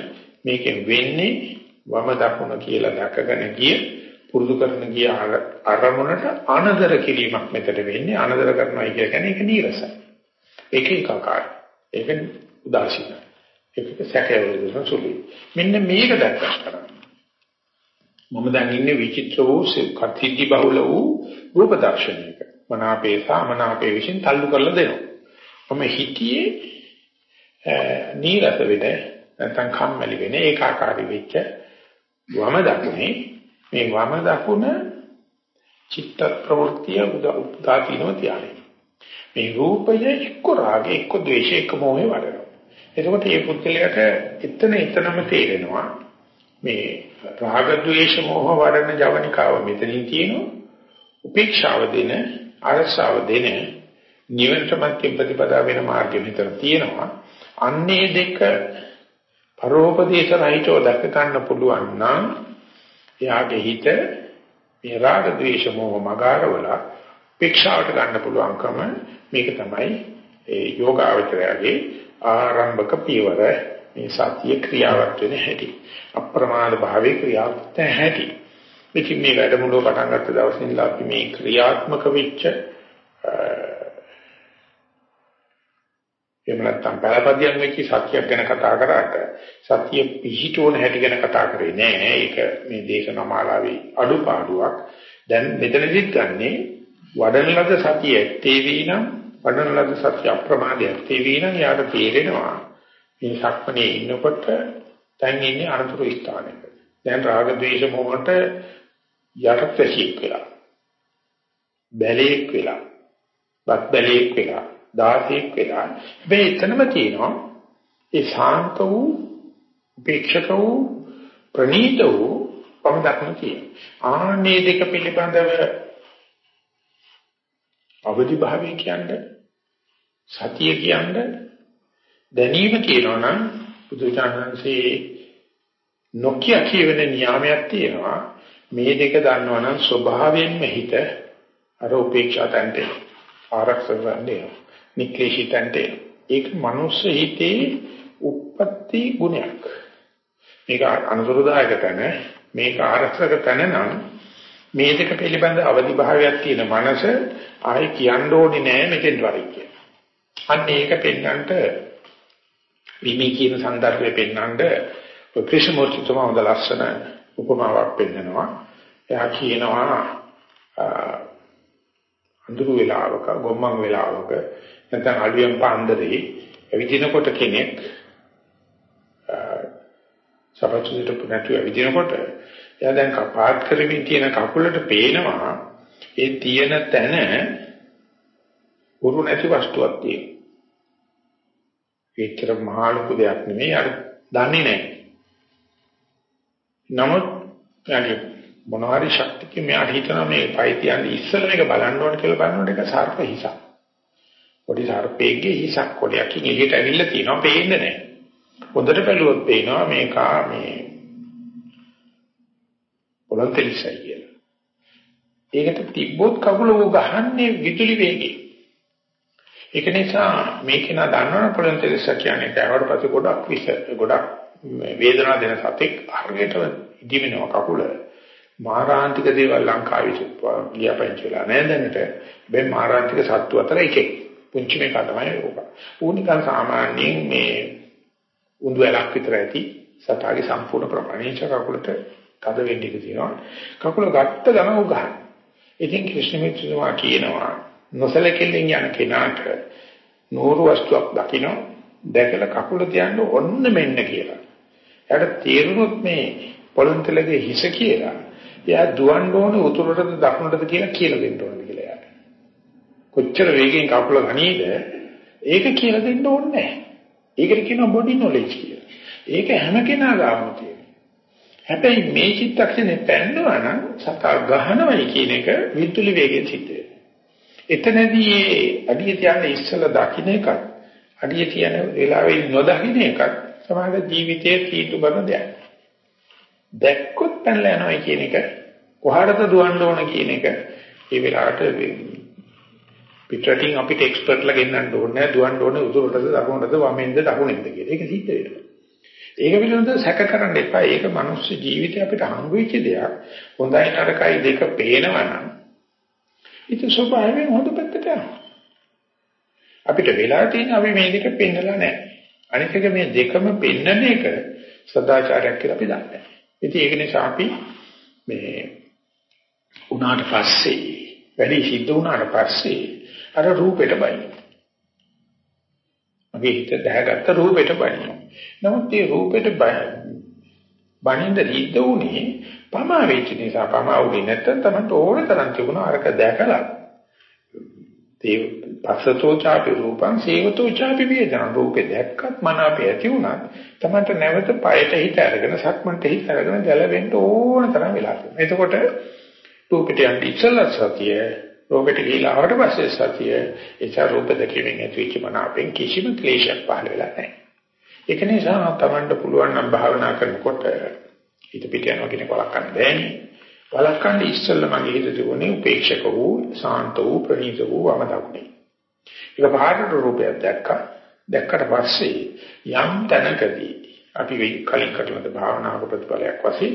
මේකෙන් වෙන්නේ වම දකුණ කියලා දැකගෙන ගිය පුරුදු කරන ගිය අරමුණට අනදර කිරීමක් මෙතන වෙන්නේ. අනදර කරනවා කියන්නේ ඒක නීරසයි. ඒක ඒකාකාරයි ඒක උදාසීනයි. ඒක සැකයවලුන සුළුයි. මෙන්න මේක දැක්කම කරන්නේ මම දැන් ඉන්නේ විචිත්‍ර වූ කතිදි බහුල වූ රූප දර්ශනයක. මනාපේ සාමනාපේ විශ්ින් තල්ලු කරලා දෙනවා. මම හිතියේ නීරස වෙන නැත්නම් කම්මැලි වෙන ඒකාකාරී වෙච්ච වම දකුණේ. මේ වම දකුණ චිත්ත ප්‍රවෘත්තිය උදාතිනව තියන්නේ මේ රූපය එක්ක රාගය එක්ක ද්වේෂය එක්ක මොහේ වඩනවා. එතකොට මේ පුද්ගලයාට එතන එතනම තේරෙනවා මේ රාග ද්වේෂ මොහ වඩන ජවනිකාව මෙතනින් තියෙනවා. උපේක්ෂාව දෙන අරසාව දෙන නිවනට මැද ප්‍රතිපදා වෙන මාර්ගෙ මෙතන තියෙනවා. අන්නේ දෙක පරෝපදේශ රහිතව දැක ගන්න පුළුවන් නම් එයාගේ හිත මේ රාග ద్వේෂ මොහ මගාරවල පික්ෂාවට ගන්න පුළුවන්කම මේක තමයි ඒ යෝගාවචරයගේ ආරම්භක පියවර. මේ සත්‍ය ක්‍රියාවක් වෙන හැටි අප්‍රමාද භාවයේ ක්‍රියාවත් හැටි මෙතින් මේ වැඩමුළුව පටන් ගත්ත දවසේ ඉඳලා අපි මේ ක්‍රියාත්මක වෙච්ච එහෙම නැත්නම් පළපදියම් වෙච්ච සත්‍යයක් ගැන කතා කරාට සත්‍ය පිහිටෝන හැටි ගැන කතා කරේ නෑ. ඒක මේ දේශනා මාලාවේ අඩුපාඩුවක්. දැන් මෙතනදිත් ගන්නේ වඩන ලද සතිය ඇත්තේ වීනම් වඩන ලද සත්‍ය අප්‍රමාදයක් ඇත්තේ වීනම් යාට තේරෙනවා මේ සක්මනේ ඉන්නකොට දැන් ඉන්නේ අනතුරු ස්ථානයක. දැන් රාග ద్వේෂ මොහොත යටපැසියෙක් වෙලා. බැලේක් වෙලා. බත් බැලේක් වෙලා. 16ක් වෙලා. හැබැයි එතනම තියෙනවා ඒ ශාන්ත වූ, උපේක්ෂක වූ, ප්‍රණීත වූ පම දක්න තියෙනවා. ආන්නේ දෙක පිළිබඳව අවදි භාවය කියන්නේ සතිය කියන්නේ දැනීම කියනවා නම් බුදුචානන්සේ නොකිය කියවෙන නියාමයක් තියෙනවා. මේ දෙක දන්නවා නම් ස්වභාවයෙන්ම හිත අර උපේක්ෂා තන්ට ආරක්ෂක වෙන්නේ නික්ලේශිතන්ට ඒක මනුස්ස හිතේ උප්පත්ති ගුණයක්. මේක අනුසරදායක තැන. මේක ආරක්ෂක තැන නම් මේ දෙක පිළිබඳ අවදි භාවයක් තියෙන මනස ආයි කියන්න ඕනේ නෑ මෙතෙන් වරින් කියන. අන්න ඒක පෙන්නන්ට මේ කියන સંદર્ભය පෙන්වන්න ක්‍රිෂ්ණමූර්තිතුම හොඳ ලස්සන උපමාවක් පෙන්නනවා. එයා කියනවා අඳුරු වෙලාවක, ගොම්මන් වෙලාවක නැත්නම් අලුයම් පාන්දරේ විදිනකොට කෙනෙක් සපතුලිට පුනටුව විදිනකොට එයා දැන් කපාත් කරමින් තියෙන කකුලට පේනවා ඒ තියෙන තැන උරු නැති වස්තුවක් තියෙනවා. ඒතර මහා ලොකු දෙයක් නෙමෙයි අර දන්නේ නැහැ. නමුත් يعني මොනවාරි ශක්තියකින් මෙයාට හිතනවා මේ පය තියන්නේ ඉස්සෙල්ලා මේක බලන්න ඕන කියලා බලනකොට ඒක සර්ප හිසක්. පොඩි සර්පෙක්ගේ හිසක් කොටයකින් එළියට ඇවිල්ලා තියෙනවා පේන්නේ නැහැ. හොඳට බැලුවොත් පේනවා මේක මේ පොළොන්තෙලිසයි කියලා. ඒකට තිබ්බොත් කකුල ගහන්නේ විදුලි වේගයෙන්. ඒක නිසා මේක නා දන්නවනේ පොළොන්තෙලිස කියන්නේ දැවට පස්සේ ගොඩක් විස ගොඩක් වේදනාව දෙන සතෙක් හරියට ඉදිමිනවා කකුල. මාරාන්තික දේවල් ලංකාවේ ගියාපැංච වෙලා නැහැ දැනට. මේ මාරාන්තික සත්තු අතර එකෙක්. පුංචි මේක තමයි ඕක. ඌනිකන් සාමාන්‍යයෙන් මේ උඳු වැලක් විතර ඇති සතාගේ සම්පූර්ණ ප්‍රමාණය කකුලට තද වෙන්න ඉඩ තියෙනවා. කකුල ගත්ත ගමන් උගහන. ඉතින් ක්‍රිෂ්ණ මිත්‍රතුමා කියනවා නොසලකෙල්ලෙන් යන කෙනාට නూరు වස්තුවක් දකින්න දැකලා කකුල තියන්න ඔන්න මෙන්න කියලා. එයාට තේරුනොත් මේ පොළොන්තලගේ හිස කියලා එයා දුවන්න ඕනේ උතුරටද දකුණටද කියලා කියලා දෙන්න ඕනේ කියලා එයාට. කොච්චර වේගෙන් කකුල ගනීද ඒක කියලා දෙන්න ඕනේ නැහැ. ඒකට කියනවා බොඩි නොලෙජ් කියලා. ඒක හැම කෙනා ගාම තියෙනවා. හැබැයි මේ චිත්තක්ෂණේ පැන්නවා නම් සතා ගහනවයි කියන එක විදුලි වේගයෙන් සිද්ධ වෙනවා. එතනදී අඩිය තියන්න ඉස්සලා දකින්න එකත් අඩිය තියන වෙලාවෙ නොදකින්න එකත් සමාජ ජීවිතයේ තීතු කරන දෙයක්. දැක්කොත් පැනලා යනවා කියන එක කොහාටද දුවන්න ඕන කියන එක ඒ වෙලාවට පිටරටින් අපිට එක්ස්පර්ට්ලා ගෙන්නන්න ඕනේ නැහැ දුවන්න ඕනේ උතුරටද දකුණටද වමෙන්ද දකුණෙන්ද කියලා. ඒක සිද්ධ වෙනවා. ඒක පිළිබඳව සැක කරන්න එපා. ඒක මනුස්ස ජීවිතේ අපිට හම්බ වෙච්ච දෙයක්. හොඳයි නරකයි දෙක පේනවා නම් ඉතින් ස්වභාවයෙන් හොඳ පැත්තට යනවා. අපිට වෙලා තියෙන අපි මේ දෙක පෙන්නලා නැහැ. අනිත් එක මේ දෙකම පෙන්නන එක සදාචාරයක් කියලා අපි දන්නේ. ඉතින් ඒක නිසා අපි මේ උනාට පස්සේ වැඩි සිද්ධ වුණාට පස්සේ අර රූපෙට බයි. මගේ හිත දැහැගත්ත රූපෙට බයි. නමුත් මේ රූපෙට බනින්ද හිත උනේ පමා වෙච්ච නිසා පමා උනේ නැත්තම් තමයි ඕන තරම් තිබුණා අරක දැකලා ඒ පස්සතෝ ചാපි රූපං සේවතෝ ചാපි වේදනා රූපේ දැක්කත් මන අපේ ඇති වුණා තමන්ට නැවත පයට හිත අරගෙන සක්මන්ට හිත අරගෙන ගැලවෙන්න ඕන තරම් වෙලා තියෙනවා. එතකොට රූපෙට යන්නේ ඉස්සල්ලා සතිය රූපෙට ගිහිලා ආවට පස්සේ සතිය ඒ රූප දෙකෙන් ඇතිවෙච්ච මන අපෙන් කිසිම ක්ලේශයක් පහළ වෙලා නැහැ. ඒක නිසා තමන්ට පුළුවන් නම් භාවනා කරනකොට හිත පිට යනවා කියන කොලක් ගන්න බෑනේ වළක්වන්න ඉස්සෙල්ලා මගේ හිත තිබුණේ උපේක්ෂක වූ සාන්ත වූ ප්‍රණීත වූ වම දකුණේ. ඒක පහකට රූපයක් දැක්කා. දැක්කට පස්සේ යම් තැනකදී අපි කලින් කරන භාවනාවක ප්‍රතිඵලයක් වශයෙන්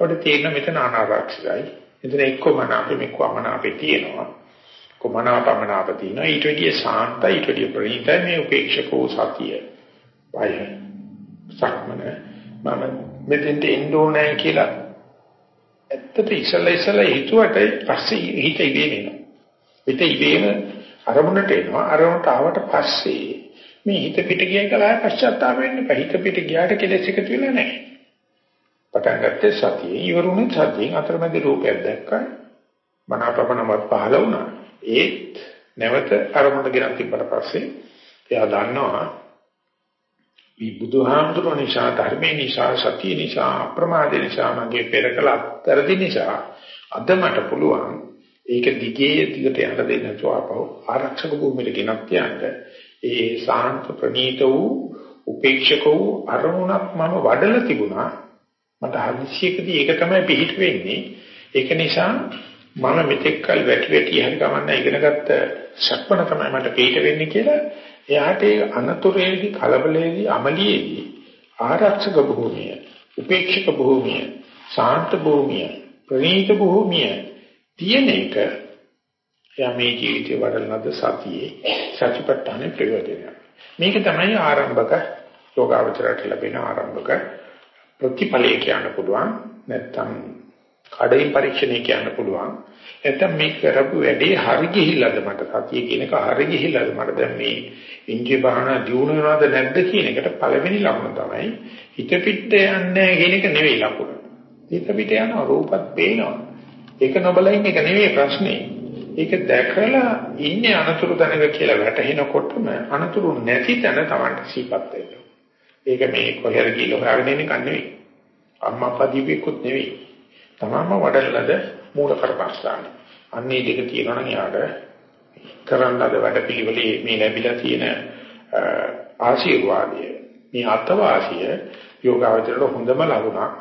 අපිට තේරෙන මෙතන අනාරක්ෂිතයි. එතන එක්කම අපේ මෙක්කම අපේ තියෙනවා. කොමනාපමන අප තියෙනවා. ඊට වැඩිය සාන්තයි ඊට වැඩිය ප්‍රණීතයි මේ උපේක්ෂකෝ සතිය. බය. සක්මන මම මෙතෙන්ට එන්න ඕනේ කියලා ඇත්තට ඉස්සලා ඉස්සලා හිතුවට පස්සේ හිත ඉබේම එනවා. හිත ඉබේම අරමුණට එනවා. අරමුණට ආවට පස්සේ මේ හිත පිට ගියයි කියලා පශ්චාත්තාප වෙන්න බෑ. හිත පිට ගියාට කෙලෙස් එකතු වෙලා නැහැ. පටන් ගත්තේ සතියේ ඉවරුනේ සතියෙන් අතරමැද රූපයක් දැක්කා. මනාපපනවත් පහළ වුණා. ඒත් නැවත අරමුණට ගෙනත් තිබ්බට පස්සේ එයා දන්නවා මේ බුදුහාමුදුරුවෝ නිසා ධර්මේ නිසා සතිය නිසා අප්‍රමාදේ නිසා මගේ පෙරකල අත්තරදි නිසා අද මට පුළුවන් ඒක දිගේ දිගට යන්න දෙන්න තුආපව ආරක්ෂක භූමියට ගෙනත් යන්න. ඒ සාන්ත ප්‍රණීත වූ උපේක්ෂක වූ අරමුණක් මම වඩලා තිබුණා. මට හදිසියකදී ඒක තමයි පිහිට වෙන්නේ. ඒක නිසා මම මෙතෙක්කල් වැටි වැටි හරි ගමන්න ඉගෙනගත්ත ශක්මන තමයි මට පිහිට වෙන්නේ කියලා එයාට ඒ අනතුරේදී කලබලයේදී අමලියේදී ආරක්ෂක භූමිය, උපේක්ෂක භූමිය, ශාන්ත භූමිය, ප්‍රණීත භූමිය තියෙන එක එයා මේ ජීවිතේ වඩලනද සතියේ සතිපට්ඨාන ප්‍රයෝජනය. මේක තමයි ආරම්භක යෝගාවචරයට ලැබෙන ආරම්භක ප්‍රතිඵලය කියන්න පුළුවන්. නැත්තම් කඩින් පරීක්ෂණය කියන්න පුළුවන්. නැත්තම් මේ කරපු වැඩේ හරි ගිහිල්ලාද මට සතිය කියන එක හරි ගිහිල්ලාද මට දැන් මේ ඉන්ද්‍රිය භාවනා දියුණු වෙනවද නැද්ද කියන එකට පළවෙනි ලකුණ තමයි හිත පිට යන්නේ කියන එක නෙවෙයි ලකුණ. හිත පිට යන රූපත් පේනවා. ඒක නොබලින් එක නෙවෙයි ප්‍රශ්නේ. ඒක දැකලා ඉන්නේ අනතුරු දැනග කියලා වැටහෙනකොටම අනතුරු නැති තැන Tamanට සිපත් වෙනවා. ඒක මේ කොහෙර ගිහලා හොයාගෙන ඉන්න කන්නේ නෙවෙයි. අම්මා අප්පා දීපෙකුත් නෙවෙයි. තමම වඩලද මූල කර්මස්ථාන. අන්නේ දෙක තියෙනවා නම් යාට කරන්න ලද වැඩ පිළිවෙලේ මේ ලැබිලා තියෙන ආශිර්වාදය මේ අත්වාසිය යෝගාවචරයට හොඳම ලකුණක්.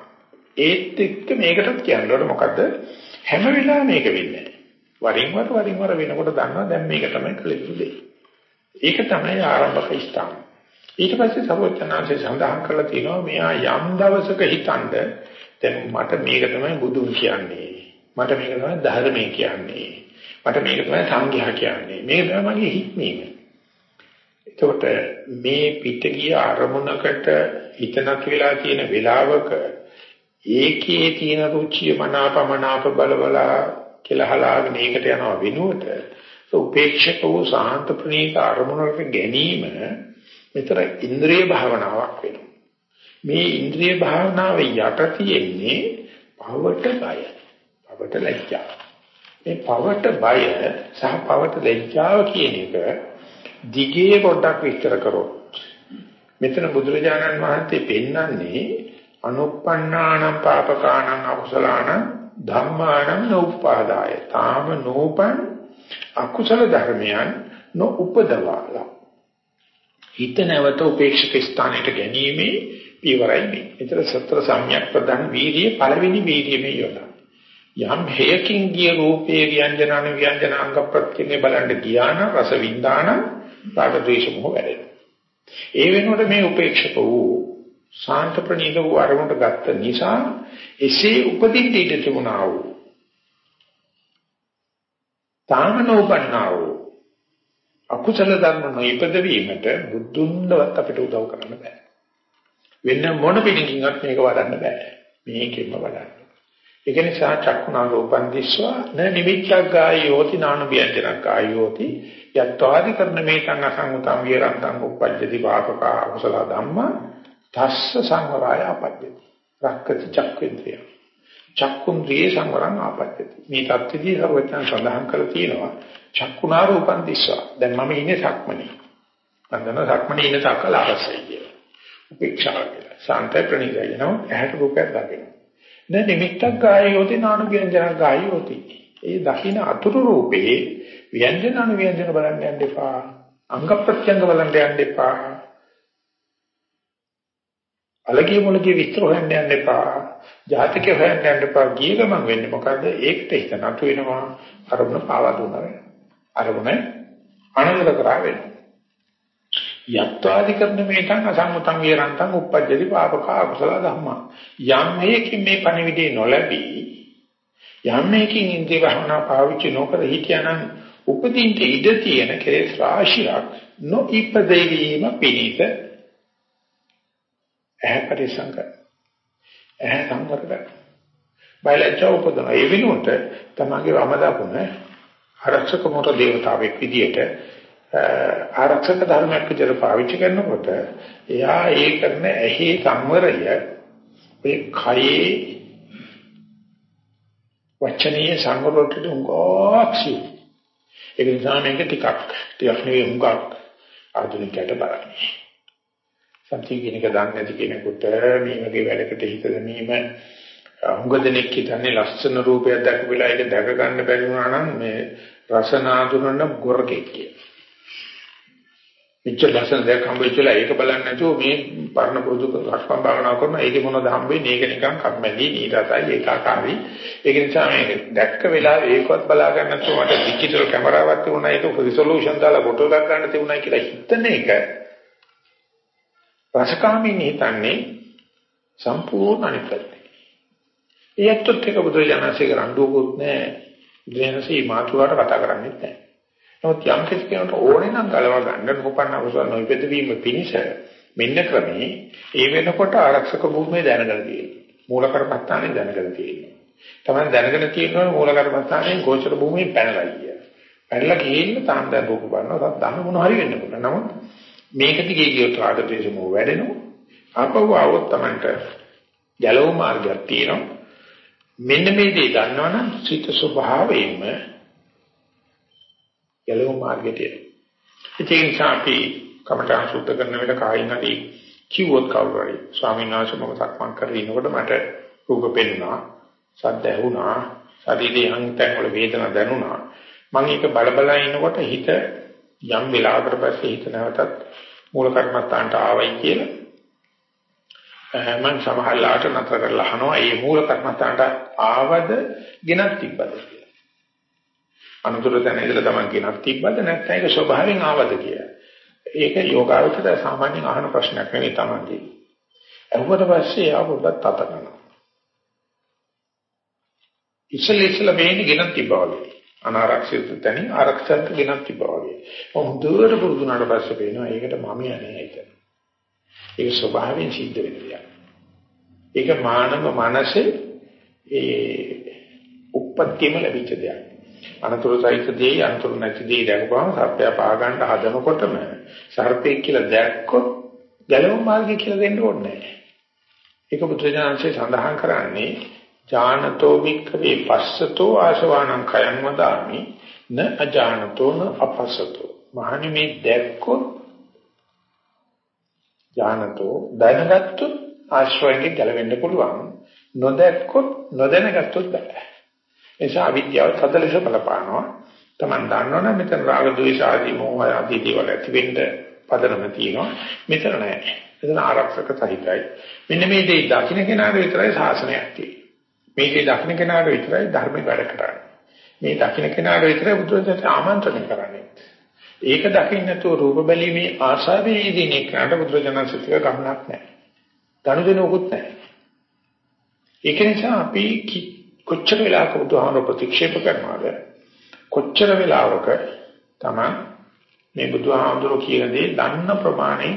ඒත් එක්ක මේකටත් කියනකොට මොකද හැම වෙලාවෙම මේක වෙන්නේ වරින් වර වරින් වර වෙනකොට දන්නවා දැන් මේක තමයි කළ දෙය. ඒක තමයි ආරම්භක ස්ථාන. ඊට පස්සේ සර්වඥාන්සේ සඳහන් කරලා තියෙනවා මෙයා යම් දවසක හිතනද දැන් මට මේක තමයි බුදුන් කියන්නේ. මට මේක තමයි ධර්මයේ කියන්නේ. මට මේක තමයි සංඝයා කියන්නේ. මේක තමයි මගේ හික්මීම. එතකොට මේ පිටගිය අරමුණකට හිතනක් වෙලා තියෙන වෙලාවක ඒකේ තියෙන රුචිය මනාපමනාප බලවලා කියලා හලාගෙන ඒකට යනවා වෙනුවට උපේක්ෂක වූ සාන්ත ප්‍රණීත අරමුණකට ගැනීම මෙතර ඉන්ද්‍රිය භාවනාවක් වෙනවා. මේ ඉන්ද්‍රිය භාවනාවේ යට තියෙන්නේ භවට බය. භවට ලැජ්ජා. මේ පවට බය සහ පවට ලැජ්ජාව කියන එක දිගේ පොඩ්ඩක් විස්තර කරොත් මෙතන බුදුරජාණන් වහන්සේ පෙන්වන්නේ අනුප්පන්නානම් පාපකානම් අකුසලානම් ධම්මානම් නෝපාදාය තාම නෝපන් අකුසල ධර්මයන් නොඋපදවාලා හිත නැවත උපේක්ෂක ස්ථානයට ගැනීමේ පියවරයි මේ. ඒතර සතර සම්‍යක් ප්‍රදාන වීර්යය පළවෙනි වීර්යමේ යොදා. යම් හේයකින් ගිය රූපේ ව්‍යංජනන ව්‍යංජන අංග ප්‍රත්‍යයෙන් බලන්න ගියාන රස වින්දාන රාග ද්වේෂ මොහ වැඩෙනවා. ඒ වෙනුවට මේ උපේක්ෂක වූ ශාන්ත ප්‍රණීත වූ අරමුණට ගත්ත නිසා එසේ උපදින්න ඉඩ තිබුණා වූ තාමනෝපන්නා වූ අකුසල ධර්ම නොඉපද වීමට බුදුන්වත් අපිට උදව් කරන්න බෑ. වෙන මොන පිළිකින්වත් මේක වඩන්න බෑ. මේකෙම වඩන්න. ඒක නිසා චක්කුණා රූපං දිස්වා න නිමිච්ඡක් ගායෝති නාන ව්‍යංජනක් ගායෝති යත්වාදි කරන මේ සං අසංගතම් විරන්තං උපජ්ජති පාපක අකුසල ධම්මා තස්ස සංවරය අපජ්ජති. රක්කති චක්කේන්ද්‍රය. චක්කුන්ද්‍රියේ සංවරං ආපජ්ජති. මේ தත්ත්වදී සර්වඥයන් සඳහන් කරලා තියෙනවා චක්කුණා රූපං දිස්වා. දැන් මම ඉන්නේ සක්මනේ. මන්දන සක්මනේ ඉන්න සක්කල අවශ්‍යයි කියලා. උපේක්ෂා කියලා. සාන්තය ප්‍රණීතයි නෝ ඇහැට රූපයක් දකිනවා. න නිමිත්තක් ගායෝති නානු ව්‍යංජනක් ගායෝති. ඒ දකින්න අතුරු රූපේ ව්‍යංජන අනු ව්‍යංජන බලන්න යන්න එපා. අංග ප්‍රත්‍යංග බලන්න යන්න එපා. අලගිය මොලගේ විස්තර හොයන්න යන්න එපා. ජාතකේ හොයන්න යන්න එපා. ගිය ගමන් වෙන්නේ මොකද? ඒකට හිත නතු වෙනවා. අරමුණ පාවා දුන්නා වෙනවා. අරමුණ අනන්ත කරා වෙනවා. යත්වාදි කරන මේකන් අසම්මුතං විරන්තං උප්පජ්ජති පාපකා කුසල ධම්මා. යම් හේකින් මේ පණිවිඩේ නොලැබී යම් මේකින් ඉන්ද්‍රිය භවනා පාවිච්චි නොකර හිටියානම් උපදින්න ඉඩ තියෙන කෙලෙස් රාශියක් නොඉපදෙවීම පිණිස ඇහැ පරිසං කර. ඇහැ සංවර කර. බයලජ්ජා උපදන. ඒ වෙනුවට තමගේ වම දකුණ ආරක්ෂක මොට දේවතාවෙක් විදියට ආරක්ෂක ධර්මයක් විදියට පාවිච්චි කරනකොට එයා ඒ කරන ඇහි සංවරය මේ කයේ වචනීය සංවරයට උංගෝක්සි ඒක නිසා මේක ටිකක් ටිකක් නෙවෙයි උංගක් ආධුනිකයට බලන්නේ සත්‍ය කියන එක දන්නේ නැති කෙනෙකුට මේ වගේ වැඩකට හිත දැමීම හුඟ දෙනෙක් හිතන්නේ ලස්සන රූපයක් දැකපෙලා ඒක දැක ගන්න බැරි වුණා නම් මේ රසනාඳුනන ගොරකෙක් කියලා. මෙච්චර ලස්සන දෙයක් හම්බෙච්චලා ඒක බලන්නේ නැතුව මේ පරණ පුරුදු රක්පම් භාවනා කරන ඒකේ මොනවද හම්බෙන්නේ ඒක නිකන් කම්මැලි නීරසයි ඒකාකාරී ඒක නිසා මේ දැක්ක වෙලාවේ ඒකවත් බලා ගන්න නැතුව මට ඩිජිටල් කැමරාවක් තිබුණා ඒක රිසොලූෂන් දාලා ෆොටෝ එකක් ගන්න තිබුණා කියලා හිතන එක රසකාමීන් හිතන්නේ සම්පූර්ණ අනිත් පැත්තේ. ඒත් එක්ක බුදුරජාණන්සේ කරඬුවකුත් නැහැ. බුදුරජාණන්සේ මාතුකාට කතා කරන්නේ නැහැ. නමුත් යම් කෙනෙකුට ඕනේ නම් ගලව ගන්න නොපන්න අවසන් නොයිපෙද වීම පිණිස මෙන්න ක්‍රමේ ඒ වෙනකොට ආරක්ෂක භූමිය දැනගන්න තියෙනවා. මූල කර්මස්ථානේ දැනගන්න තියෙනවා. තමයි දැනගෙන තියෙනවා මූල කර්මස්ථානේ ගෝචර භූමියෙන් පැනලා ගිය. පැනලා ගිහින් තාම දැන් රූප බලනවා. සත් මොන හරි වෙන්න පුළුවන්. නමුත් මේක දිගේ ගියොත් රාග ද්වේෂ මොහ වැඩෙනවා. ආපහු આવොත් Tamanට ගැලව මාර්ගයක් තියෙනවා. මෙන්න මේ දේ දන්නවනම් සිත ස්වභාවයෙන්ම ගැලව මාර්ගයට එනවා. ඒ නිසා අපි කමඨා සුද්ධ කරන වෙලේ කායින් හරි කිව්වොත් කවුරු හරි ස්වාමීන් වහන්සේ මම සක්මන් කරගෙන ඉනකොට මට රූප පෙනුණා, සද්ද ඇහුණා, ශරීරයේ අංගයන් වල වේදනා දැනුණා. මම ඒක බල බල ඉනකොට හිත යම් වෙලාවකට පස්සේ හිත නැවතත් මූල කර්මස්ථානට ආවයි කියලා මම සමහරලාට නතර කරලා අහනවා මේ මූල කර්මස්ථානට ආවද ගෙනත් තිබ්බද කියලා. අනුතර දැන ඉඳලා තමයි ගෙනත් තිබ්බද නැත්නම් ඒක ස්වභාවයෙන් ආවද කියලා. ඒක යෝගාවචර සාමාන්‍යයෙන් අහන ප්‍රශ්නයක් නෙවෙයි තමයි. අහුවට පස්සේ ආවොත් තත කරනවා. ඉස්සෙල්ලා ඉස්සෙල්ලා මේනි ගෙනත් තිබ්බා වගේ. අනාරක්ෂිත තැනින් ආරක්ෂිත ගෙනත් තිබ්බා වගේ. හොඳට පුරුදු වුණාට පස්සේ පේනවා ඒකට මම යන්නේ හිතන. ඒක ස්වභාවයෙන් සිද්ධ වෙන දෙයක්. ඒක මානව මනසේ ඒ උප්පත්තියම ලැබිච්ච දෙයක්. අනතුරු සහිත දෙයි අනතුරු නැති දෙයි දැකපුවම සර්පය පා ගන්න හදනකොටම සර්පෙක් කියලා දැක්කොත් ගැලවුම් මාර්ගය කියලා දෙන්න ඕනේ නැහැ. ඒක බුදුරජාණන්සේ සඳහන් කරන්නේ ඥානතෝ වික්ඛවේ පස්සතෝ ආශවාණං khයං වදාමි න අජානතෝ න අපස්සතෝ. මහණි මේ දැක්කොත් ඥානතෝ දැනගත්තොත් ආශ්‍රයෙන් ගැලවෙන්න පුළුවන්. නොදැක්කොත් නොදැනගත්තොත් බෑ. එසා අවිද්‍යාව සදලස බලපානවා. Taman දන්නවනේ මෙතන රාග ద్వේෂ ආදී මොහ ආදී දේවල් ඇති වෙන්න පදනම තියෙනවා. මෙතන නෑ. මෙතන ආරක්ෂක සහිතයි. මෙන්න මේ දේ දකින්න කෙනාට විතරයි ශාසනයක් තියෙන්නේ. මේ දේ දකින්න කෙනාට විතරයි ධර්ම වැඩ කරන්නේ. මේ දකින්න කෙනාට විතරයි බුදුරජාණන් ආමන්ත්‍රණය කරන්නේ. ඒක දකින්න නැතුව රූප බැලීමේ ආශාවේ යෙදෙන එකට බුදුරජාණන් සත්‍යක ගමනක් නැහැ. ගනුදෙනුවකුත් නැහැ. ඒක නිසා අපි කොච්චර වෙලාවක බුදුහාමර ප්‍රතික්ෂේප කරනවද කොච්චර වෙලාවක තමයි මේ බුදුහාමුදුරුවෝ කියන දේ දන්න ප්‍රමාණය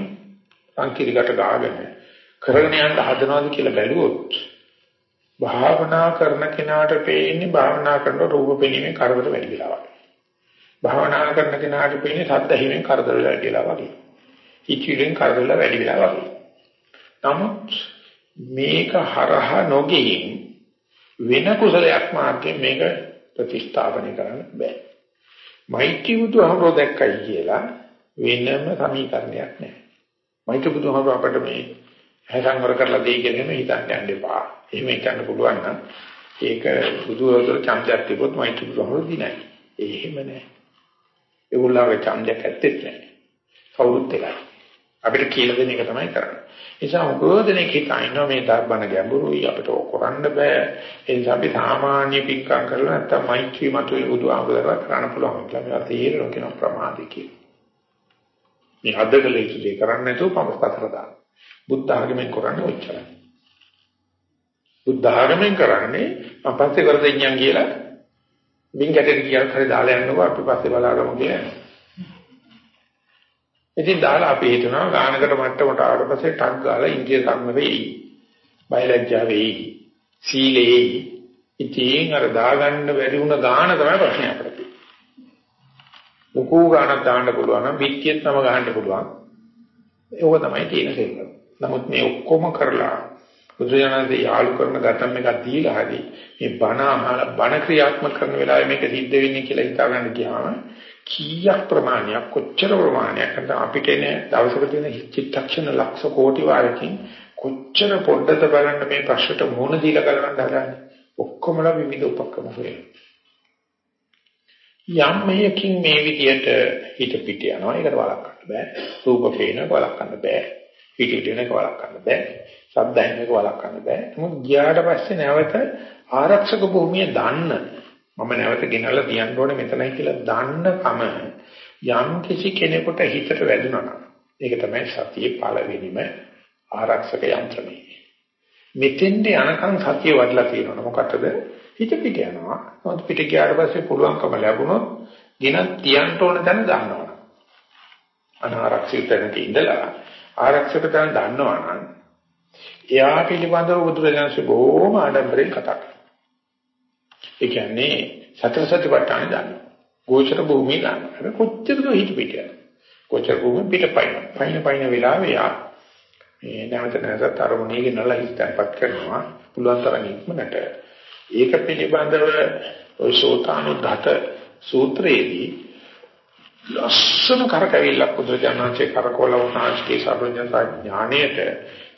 සංකීර්ණකට ගාගෙන කරගෙන යන්න හදනවාද කියලා බැලුවොත් භාවනා කරන කෙනාට පේන්නේ භාවනා කරන රූප පෙනීමේ කරදර වැඩි වෙලා වගේ. භාවනා කරන කෙනාට පේන්නේ සද්ද හිමෙන් කරදර වැඩි වෙලා වගේ. හිචිලෙන් කරදර වැඩි වෙලා වගේ. නමුත් මේක හරහා නොගෙයින් වෙන කුසලයක් මාර්ගයෙන් මේක ප්‍රතිස්ථාපනය කරන්න බෑ. මෛත්‍රී බුදුහමරෝ දැක්කයි කියලා වෙනම සමීකරණයක් නෑ. මෛත්‍රී බුදුහමරෝ අපිට මේ හැසංවර කරලා දෙයි කියන හිතන්න යන්න එපා. එහෙම හිතන්න පුළුවන් නම් ඒක බුදුහමරෝ චම්දක් තිබොත් මෛත්‍රී බුදුහමරෝ දිනයි. එහෙම නෑ. ඒගොල්ලෝගේ ඡන්දයක් ඇත්තෙත් නැහැ. කවුරුත් එකයි. අපිට කියලා දෙන එක තමයි කරන්නේ. ඒ නිසා උගෝදෙනෙක් හිතනවා මේ ධර්මන ගැඹුරුයි අපිට කරන්න බෑ. ඒ නිසා අපි සාමාන්‍ය පික්කම් කරලා නැත්තම් මෛත්‍රී මතුවේ බුදුආමරලා කරන්න පුළුවන් කියලා මේවා තේරෙනවා කියන ප්‍රමාදේ කියලා. මේ අදගලේ ඉතිරි කරන්නේ නැතුව පමස්තතර දාන්න. බුද්ධ ආගමෙන් කරන්නේ ඔච්චරයි. බුද්ධ ආගමෙන් කරන්නේ අපස්සේ කර දෙඤ්ඤම් කියලා මින් ගැටේ කියලා හරි දාලා යන්නකෝ අපි පස්සේ බලාගමු කියලා. ඉතින් දාලා අපි හිතනවා ගානකට මට්ටමට ආවට පස්සේ ටක් ගාලා ඉන්දිය කර්ම වෙයි. බයලජ්ජා වෙයි. සීලේ ඉතින් අර දාගන්න බැරි වුණ ගාන තමයි ප්‍රශ්නේ අපිට. මුකු ගානක් දාන්න පුළුවන් නම් පිටියෙත් තම ගහන්න පුළුවන්. ඒක තමයි තියෙන සෙල්ලම. නමුත් මේ ඔක්කොම කරලා බුදුරජාණන්සේ යාළු කරන ගතම් එකක් දීලා හරි මේ බණ අහලා බණ ක්‍රියාත්මක කරන වෙලාවේ මේක සිද්ධ වෙන්නේ කියලා හිතාගන්න ගියාම කීයක් ප්‍රමාණයක් කොච්චර ප්‍රමාණයක් නැත්නම් අපිට එන දවසක තියෙන චිත්තක්ෂණ ලක්ෂ කෝටි වාරකින් කොච්චර පොඩ්ඩද බලන්න මේ ප්‍රශ්නට මුහුණ දීලා කරන්න හදන්නේ. ඔක්කොමලා විවිධ උපක්‍රම හොයන යම් මේකින් මේ විදියට හිත පිට යනවා. ඒකට වළක්වන්න බෑ. රූප පේනක වළක්වන්න බෑ. පිට වෙනක වළක්වන්න බෑ. ශබ්ද ඇහෙනක වළක්වන්න බෑ. මොකද ගියාට පස්සේ නැවත ආරක්ෂක භූමිය දාන්න මම නැවත ගෙනල්ලා තියන්න ඕනේ මෙතනයි කියලා දාන්න කම යම් කිසි කෙනෙකුට හිතට වැදුනා නම් ඒක තමයි සතියේ පළවෙනිම ආරක්ෂක යන්ත්‍රණය. මෙතෙන්ට යනකම් සතිය වඩලා තියෙනවා. මොකටද? හිත පිට යනවා. මොකද පිට ගියාට පස්සේ පුළුවන්කම ලැබුණොත් ගෙනත් තියන්න ඕන තැන දානවා. අනාරක්ෂිත තැනක ඉඳලා ආරක්ෂක තැන දන්නවා නම් එයා පිළිබඳව බුදුරජාණන්සේ බොහොම ආඩම්බරෙන් කතා කරනවා. ඒ කියන්නේ සතර සතිපට්ඨාන දන්නවා. ගෝචර භූමිය දන්නවා. හැබැයි කොච්චරද හිත පිට යනවා. ගෝචර භූමිය පිටපයින්. පයින් පයින් වෙලාවේ යා මේ නැවත නැවත අරමුණේ ගෙනලා හිතපත් කරනවා. පුළුවන් තරම් ඉක්මනට ඒක පිළිබඳව ඔය සෝතානුද්ධත සූත්‍රයේදී ලස්සන කරකැවිල්ලක් බුදුරජාණන්සේ කරකවල වුණාස්කේ සර්වඥතා ඥාණයට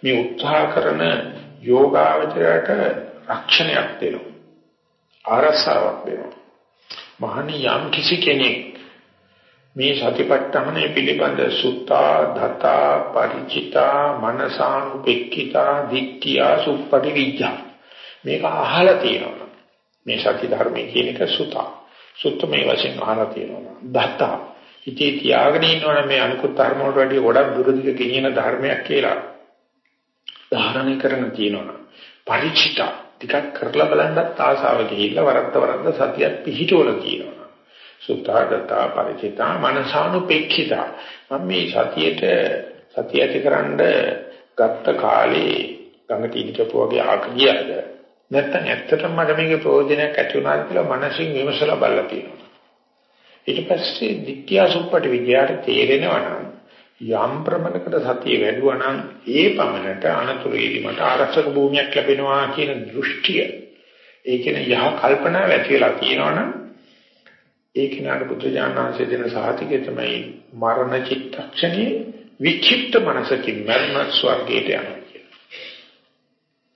මේ උත්සාහ කරන යෝගාවචරයට රක්ෂණයක් දෙනවා. ආරසාවක් දෙනවා. මහණි යම් කිසි කෙනෙක් මේ සතිපට්ඨානය පිළිබඳ සුත්තා ධතා ಪರಿචිතා මනසානුපෙක්ඛිතා දික්ඛියා සුප්පටි විඥා මේක අහලා තියෙනවා. මේ සති ධර්මයේ කියන එක සුතා. සුත්තමේ වශයෙන් අහලා තියෙනවා. ධතා. ඉතී තියාගෙන ඉන්නවනේ මේ අනිකුත් ධර්ම වලට වැඩිය ගොඩක් දුරදිග ගෙනියන ධර්මයක් කියලා ධාරණය කරන තියෙනවා. පරිචිත. ටිකක් කරලා බලන්නත් ආසාව ගිහිල්ලා වරද්ද වරද්ද සතියක් පිහිටවල තියෙනවා. සුත්තාගතා පරිචිතා මනසානුපේක්ෂිතා. මම මේ සතියට සතිය ඇතිකරනද ගත්ත කාලේ ගඟට ඉඳපු වගේ ආගියද නැත්නම් ඇත්තටම මට මේකේ ප්‍රයෝජනයක් ඇති වුණාද කියලා මනසින් විමසලා බලලා තියෙනවා. ඊට පස්සේ ditthya suppati විද්‍යාවට තේරෙනවා නම් යම් ප්‍රමණකට සතිය වැඩුවා නම් ඒ පමණට අනතුරේදී මට ආරක්ෂක භූමියක් ලැබෙනවා කියන දෘෂ්ටිය ඒ කියන්නේ යහ කල්පනා ඇති වෙලා තියෙනවනම් ඒ කෙනාට බුදුජානනාංශයේ දෙන සාහිතිකය තමයි මරණ චිත්තක්ෂණේ විචිත්ත මනසකින් මරණ ස්වර්ගයට යනවා කියලා.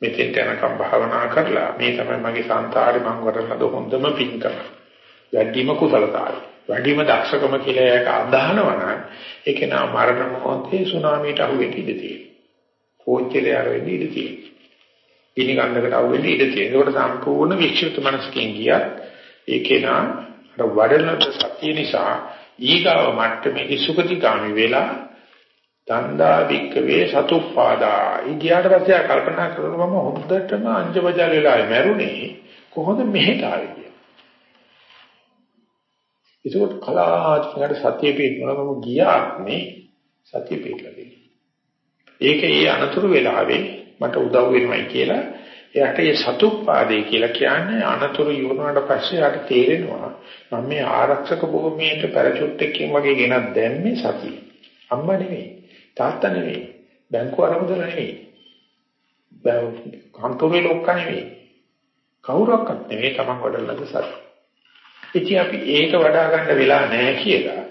මෙතෙන්ට යනකම් භාවනා කරලා මේ තමයි මගේ සංසාරේ මම වඩන හොඳම පින්කම. වැඩිම කුසලතාවය. වැඩිම දක්ෂකම කියලා එක අදහනවා නම් ඒක නා මරණ මොහොතේ සුනාමියට අහු වෙන්න ඉඩ තියෙනවා. කෝච්චිලේ අර වෙන්න ඉඩ තියෙනවා. ඉනි ගන්නකට අහු වෙන්න ඉඩ තියෙනවා. ඒකට සම්පූර්ණ වික්ෂිප්ත මනසකින් ගියත් ඒකේ නා අර වඩලන සතිය නිසා ඊගාව මට්ටමේ සුගතිගාමි වෙලා තණ්හා වික්කවේ සතුප්පාදා. ඊගියට පස්සේ කල්පනා කරනවා මම හොද්දටම අංජබජල් වෙලා මැරුණේ කොහොමද මෙහෙට ආවේ ඒකත් කලාතුරකින් සතිය පිටනම ගියාත් මේ සතිය පිටලා ඒක ඒ අනතුරු වෙලාවේ මට උදව් වෙනවයි කියලා එයාට ඒ සතුප්පාදේ කියලා කියන්නේ අනතුරු යොමුනට පස්සේ යාට තේරෙනවා මම මේ ආරක්ෂක භූමියට පැරචුට් එකකින් වගේ ගෙනත් දැම්මේ සතිය. අම්මා නෙවෙයි, තාත්තා නෙවෙයි, බැංකුව අරමුදල නෙවෙයි. කන්තෝරේ ලොක්ක නෙවෙයි. කවුරක්වත් නෙවෙයි තමන් වඩලද සතිය. ඉතින් අපි ඒක වඩා ගන්න වෙලා නැහැ කියලා.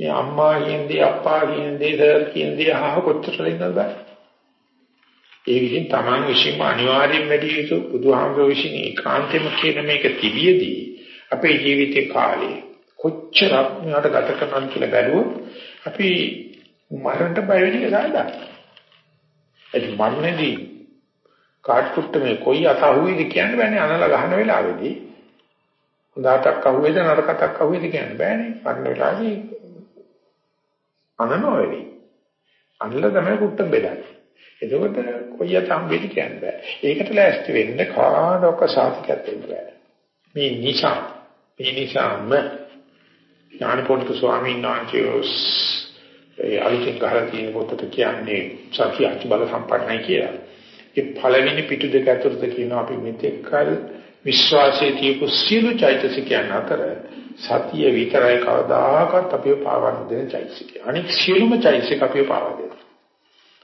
මේ අම්මා කියන්නේ අප්පා කියන්නේ සර් කියන්නේ අහහ කොච්චර ඉන්නද බෑ. ඒ විදිහින් Taman විශ්ීම අනිවාර්යෙන් වැඩි යුතු බුදුහාමුදුරුවෝ විශ්ින් ඒකාන්තෙම කියන මේක තිබියදී අපේ ජීවිතේ කාලේ කොච්චරක් මෙයාට ගත කරනවද කියලා බැලුවොත් අපි මරණට බය වෙන එක සාදා. ඒ මරණදී කාට් කුට්ට මේ කොයි අතහුවේද කියන්න බෑනේ අනල ගහන වෙලාවේදී හොඳටක් අහුවේද නරකටක් අහුවේද කියන්න බෑනේ. මරණ වෙලාවේ අනනෝ වෙවි. අනල තමයි කුට්ටම් බෙදන්නේ. එතකොට කොයියට හම්බෙද කියන්න බෑ. ඒකට ලෑස්ති වෙන්න කාටවත් සාතිකයක් දෙන්න බෑ. මේ නිසා මේ නිසාම ඥානපෝනික ස්වාමීන් වහන්සේ ඒ අලුතින් ගහලා තියෙන පොතට කියන්නේ සත්‍ය අතිබල සම්පන්නයි කියලා. ඒ පළවෙනි පිටු දෙක අතරද කියනවා අපි මෙතෙක් කල විශ්වාසයේ තියපු සියලු චෛතසිකයන් අතර සතිය විතරයි කවදාකවත් අපිව පාවන්න දෙන චෛතසිකය. අනික සියලුම චෛතසික අපිව පාවා දෙනවා.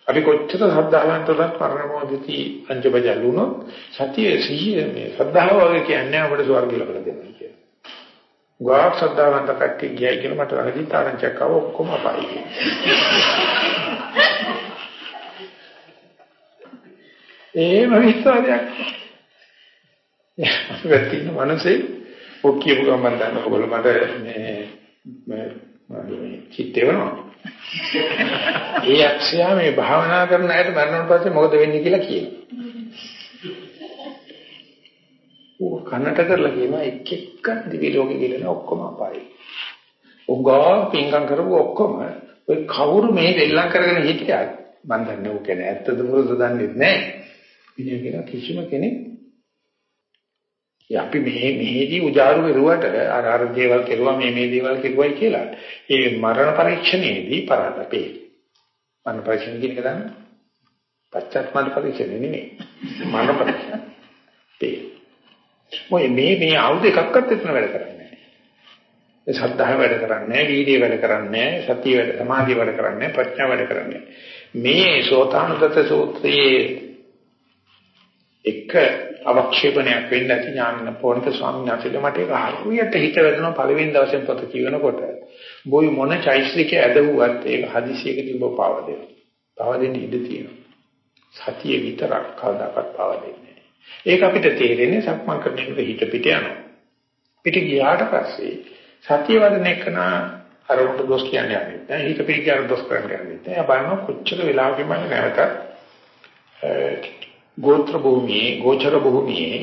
අපි කොච්චර ශ්‍රද්ධාවන්තවත් පරමෝදිතී අංජබජලුනොත් සතිය සිහිය මේ ශ්‍රද්ධාව වගේ කියන්නේ අපිට ස්වර්ගය ලබලා දෙනවා කියන්නේ. ගාක් ශ්‍රද්ධාවන්ත කට්ටිය ගියයි කියලා මට ළඟදී තාරංචක් ආව ඔක්කොම අපායි. ඒම විශ්වාසයක්. අපිට තියෙන මනසේ ඔක් කියපු ගමන් දන්න ඔයගොල්ලෝ මට මේ මේ මේ චිත්ත වෙනවා. ඒ අක්ෂයා මේ භාවනා කරන අයට මරණයට පස්සේ මොකද වෙන්නේ කියලා කියනවා. ඌ කනට කරලා කියනවා එක් එක්ක දිවි ලෝකෙ ගිලන ඔක්කොම අපායි. උගා පින්කම් කරපු ඔක්කොම ඔය කවුරු මේ දෙල්ලම් කරගෙන හිටියත් මන් දන්නේ ඌ කියන්නේ ඇත්තද මොකද දන්නේ නැහැ. ඉතින් කියන කිසිම කෙනෙක් අපි මේ මෙහෙදී උජාරු වෙරුවට අර අර දේවල් කෙරුවා මේ මේ දේවල් කෙරුවයි කියලා. ඒ මරණ පරීක්ෂණයේදී පරාදපේ. මරණ පරීක්ෂණ කියන එක දන්නේ? පච්චත්මල පරීක්ෂණ නෙමෙයි. මරණ පරීක්ෂණ. ඒ. මොයි මේ මේ ආයුධ එකක්වත් එතන වැඩ කරන්නේ නැහැ. ඒ ශ්‍රද්ධාව වැඩ කරන්නේ නැහැ, වීර්යය වැඩ කරන්නේ නැහැ, සතිය වැඩ, සමාධිය වැඩ කරන්නේ නැහැ, ප්‍රඥා වැඩ කරන්නේ මේ සෝතානුදත සූත්‍රයේ එක අවක්ෂේපණයක් වෙන්න ඇති ඥාන පොණික ස්වාමීන් වහන්සේට මට ඒක හරියට හිත වැදුණා පළවෙනි දවසෙන් පොත කියනකොට බොයි මොන චෛත්‍යිකේ ඇදහුවත් ඒක හදිසියකදී ඔබ පාව දෙනවා. පාව දෙන්න ඉඩ තියෙනවා. සතිය විතරක් කවදාකවත් පාව දෙන්නේ ඒක අපිට තේරෙන්නේ සක්මන් කරනකොට හිත පිට යනවා. පිට ගියාට පස්සේ සතිය වදන එකන අරමුණට දොස් කියන්නේ නැහැ. හිත පිට ගියාට දොස් කරන්නේ නැහැ. බලන්න කොච්චර වෙලාවකින් මම නැවත ගෝත්‍ර භූමියේ ගෝචර භූමියේ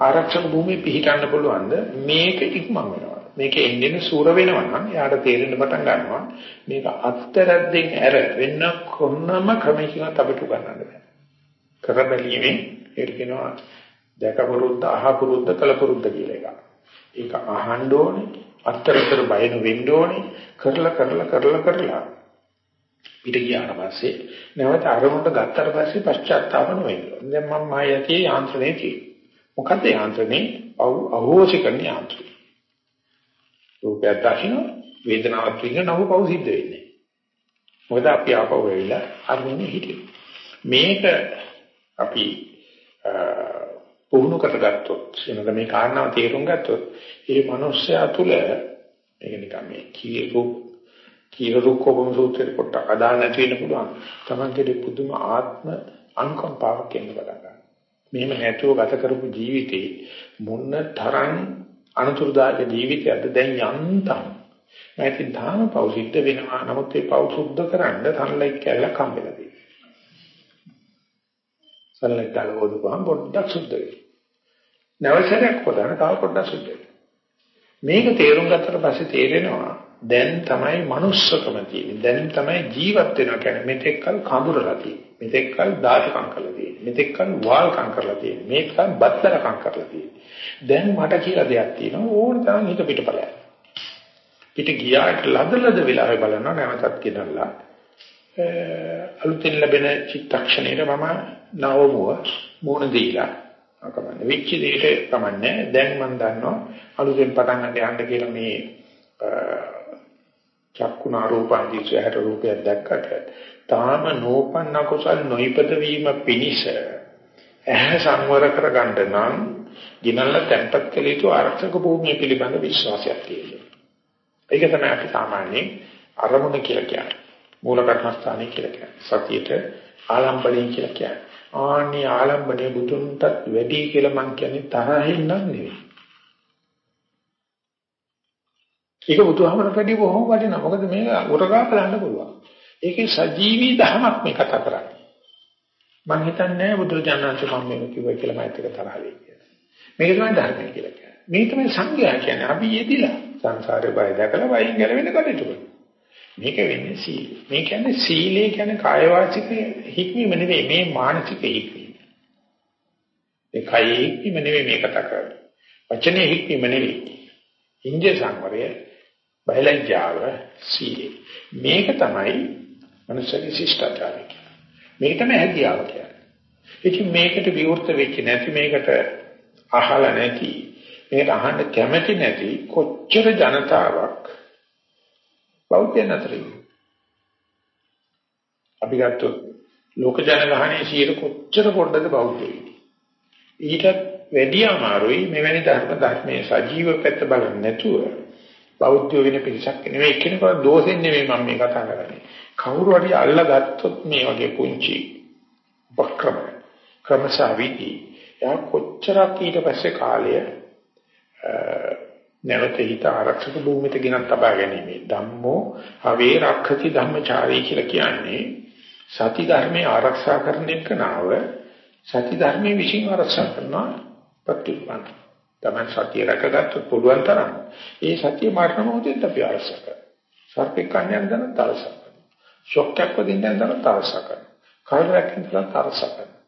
ආරක්ෂක භූමියේ පිහිටන්න පුළුවන්ද? මේක ඉක්මන් වෙනවා. මේක එන්නේ සූර වෙනවා නම් යාට තේරෙන්න පටන් ගන්නවා මේක අත්තරද්දෙන් ඇර වෙන්න කොන්නම ක්‍රමයකින් අපිට උගන්නන්න බෑ. කරබැලීමේ ඒක කියනවා දැකපුරුද්ද අහපුරුද්ද කලපුරුද්ද කියලා එක ඒක අහන්න ඕනේ අත්තරතර බය වෙන්න ඕනේ කරලා කරලා කරලා කරලා. පිට ගියාට පස්සේ නැවත අරමුණට ගත්තට පස්සේ පශ්චාත්තාප නොවෙන්න. දැන් මම මායතියේ යාන්ත්‍රණය තියෙනවා. මොකද යාන්ත්‍රණේ අහෝසි කරන යාන්ත්‍රණය. රූපය දකින්න වේදනාවක් විඳින නව පව සිද්ධ වෙන්නේ. මොකද අපි ආපහු වෙවිලා අරමුණේ හිටියේ. මේක අපි පුහුණු කරගත්තොත් එනද මේ කාරණාව තේරුම් ගත්තොත් ඒ මනුස්සයා තුල මේක නිකන් මේ කීරු කීරුකෝපම සූත්‍රේ පොට්ටක් අදාළ නැති වෙන්න පුළුවන්. තමන්ගේ පුදුම ආත්ම අනුකම්පාවක් එන්න පටන් ගන්නවා. මෙහෙම නැතුව ගත කරපු ජීවිතේ මොන්න තරම් අනුතුරුදායක ජීවිතයක්ද? දැන් යන්තම්. නැති ධාම පෞ සිද්ධ වෙනවා. නමුත් ඒ පෞ සුද්ධ කරන්න සම්ලයික් කැල්ලක් හම්බෙලා තියෙනවා සම්ලයික් කැල්ල හොදපුවාම පොඩ්ඩක් සුද්ධ වෙනවා නැවසරයක් හොදන්න තව පොඩ්ඩක් සුද්ධ වෙනවා මේක තේරුම් ගත්තට පස්සේ තේරෙනවා දැන් තමයි manussකම තියෙන්නේ. දැන් තමයි ජීවත් වෙනවා. කියන්නේ මෙතෙක් කල කඳුරලා තියෙන්නේ. මෙතෙක් කල දායකම් කරලා තියෙන්නේ. මෙතෙක් කල වාල්කම් කරලා තියෙන්නේ. මේක බද්දලකම් කරලා තියෙන්නේ. දැන් මට කියලා දෙයක් තියෙනවා. ඕන තරම් හිත පිටපලයක් පිට ගියාට ලදලද වෙලාවේ බලනවා. නැවතත් කියනලා අලුතෙන් ලැබෙන චිත්තක්ෂණයට මම නවමුව මොන දීලා. අකමන්නේ විච්ච දෙයට කමන්නේ. දැන් මම දන්නවා අලුතෙන් පටන් ගන්න යන්න කියලා මේ චක්කුණා රූපාදී සහැට රූපයක් දැක්කට තාම නෝපන්න කුසල් නොයිපද වීම පිනිස ඇහැ සංවර කරගන්න නම් ගිනල්ල තැම්පත් කළ යුතු ආරක්ෂක භූමිය පිළිබඳ විශ්වාසයක් තියෙනවා ඒක තමයි අපි සාමාන්‍යයෙන් අරමුණ කියලා කියන්නේ. මූල කර්මස්ථානය කියලා කියන්නේ. සතියට ආලම්බණය කියලා කියන්නේ. ආනි ආලම්බණය බුදුන්ටත් වැඩි කියලා මං කියන්නේ තරහින් නම් නෙවෙයි. ඒක බුදුහමරට වැඩි බොහොම වටිනවා. මොකද මේක උරගා බලන්න පුළුවන්. ඒකේ සජීවී ධර්මයක් මේ කතා කරන්නේ. මං හිතන්නේ බුදුරජාණන් වහන්සේ මම මේක කිව්වා කියලා මම ඒක තරහ වෙයි කියලා. මේක තමයි ධර්මය කියලා කියන්නේ. මේ තමයි සංඥා කියන්නේ. අපි යෙදිලා සංසාරේ බය දැකලා වයින් ගැලවෙන්න කටයුතු කරනවා. මේක වෙන්නේ සීල. මේ කියන්නේ සීලය කියන්නේ කාය වාචික හික්මීම නෙවෙයි මේ මානසික හික්මීම. ඒ කාය හික්මීම නෙවෙයි මේ කතා කරන්නේ. වචනේ හික්මීම නෙවෙයි. ඉන්ද්‍රිය සංවරය බයලජ්ජාව සීලය. මේක තමයි මනුෂ්‍යගේ ශිෂ්ටාචාරය. මේක තමයි හැකියාව කියන්නේ. ඉතින් මේකට විවෘත වෙච්ච නැති මේකට අහලා නැති මේකට අහන්න කැමති නැති කොච්චර ජනතාවක් බෞද්ධයන් අතර අපි ගත්තොත් ලෝක ජනගහනයේ 100 කොච්චර පොඩ්ඩද බෞද්ධයෝ ඊටත් වැඩි අමාරුයි මෙවැනි ධර්ම ධර්මයේ සජීව පැත්ත බලන්නේ නැතුව බෞද්ධයෝ වෙන පිරිසක් නෙවෙයි එක්කෙනෙකුට දෝෂෙන් නෙවෙයි මම මේ කතා කරන්නේ කවුරු හරි අල්ලගත්තොත් මේ වගේ පුංචි උපක්‍රම ක්‍රමසාවිදි යා කොච්චරක් ඊට පස්සේ කාලය නැවත හිත ආරක්ෂක භූමියට ගෙනත් තබා ගැනීම. ධම්මෝ අවේ රක්ඛති ධම්මචාරී කියලා කියන්නේ සති ධර්මයේ ආරක්ෂා කරන එක නාව සති ධර්මයේ විශ්ින් ආරක්ෂා කරනවා ප්‍රතිපන්න. තමයි සතිය රැකගත්තොත් පුළුවන් තරම් ඒ සතිය මරණ මොහොතේ අපි ආරක්ෂා කරනවා. සර්පේ කන්‍යන් දන තරසක් කරනවා. ෂොක් එකක් වදින්න දන තරසක් කරනවා. කයරක් ඉඳලා තරසක් කරනවා.